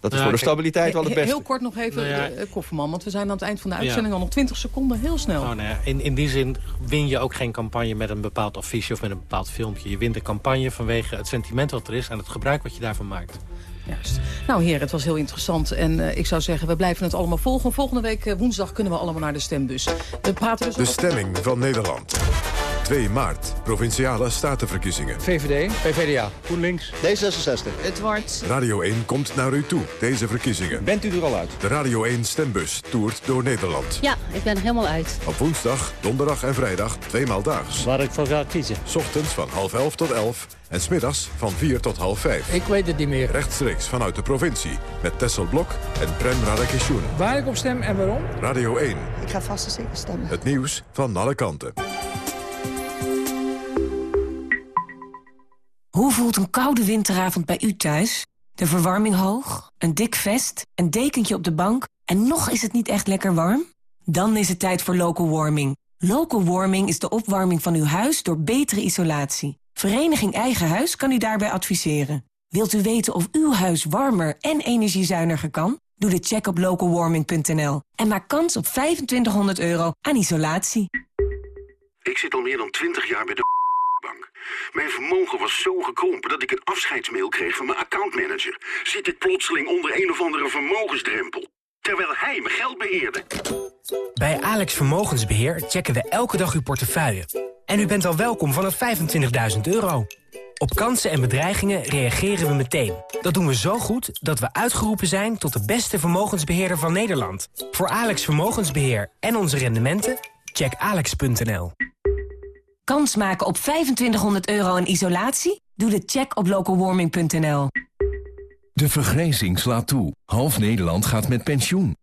dat is ja, voor de stabiliteit wel het beste. Heel kort nog even, Nou ja. uh, Kofferman, want we zijn aan het eind van de uitzending ja. al nog 20 seconden, heel snel. Oh, nou ja, in, in die zin win je ook geen campagne met een bepaald affiche of met een bepaald filmpje. Je wint een campagne vanwege het sentiment wat er is en het gebruik wat je daarvan maakt. Juist. Nou heren, het was heel interessant. En uh, ik zou zeggen, we blijven het allemaal volgen. Volgende week uh, woensdag kunnen we allemaal naar de stembus. We praten dus de stemming van Nederland. 2 maart, provinciale statenverkiezingen. VVD, PVDA, GroenLinks, D66. Het wordt... Radio 1 komt naar u toe, deze verkiezingen. Bent u er al uit? De Radio 1 stembus toert door Nederland. Ja, ik ben er helemaal uit. Op woensdag, donderdag en vrijdag, tweemaal daags. Waar ik voor ga kiezen. Ochtends van half elf tot elf en smiddags van 4 tot half 5. Ik weet het niet meer. Rechtstreeks vanuit de provincie met Tessel Blok en Prem Radakishun. Waar ik op stem en waarom? Radio 1. Ik ga vast en zeker stemmen. Het nieuws van alle kanten. Hoe voelt een koude winteravond bij u thuis? De verwarming hoog, een dik vest, een dekentje op de bank... en nog is het niet echt lekker warm? Dan is het tijd voor local warming. Local warming is de opwarming van uw huis door betere isolatie. Vereniging Eigen Huis kan u daarbij adviseren. Wilt u weten of uw huis warmer en energiezuiniger kan? Doe de check op localwarming.nl en maak kans op 2500 euro aan isolatie. Ik zit al meer dan 20 jaar bij de bank. Mijn vermogen was zo gekrompen dat ik een afscheidsmail kreeg van mijn accountmanager. Zit ik plotseling onder een of andere vermogensdrempel. Terwijl hij mijn geld beheerde. Bij Alex Vermogensbeheer checken we elke dag uw portefeuille. En u bent al welkom vanaf 25.000 euro. Op kansen en bedreigingen reageren we meteen. Dat doen we zo goed dat we uitgeroepen zijn tot de beste vermogensbeheerder van Nederland. Voor Alex Vermogensbeheer en onze rendementen, check alex.nl. Kans maken op 2500 euro in isolatie? Doe de check op localwarming.nl. De vergrijzing slaat toe. Half Nederland gaat met pensioen.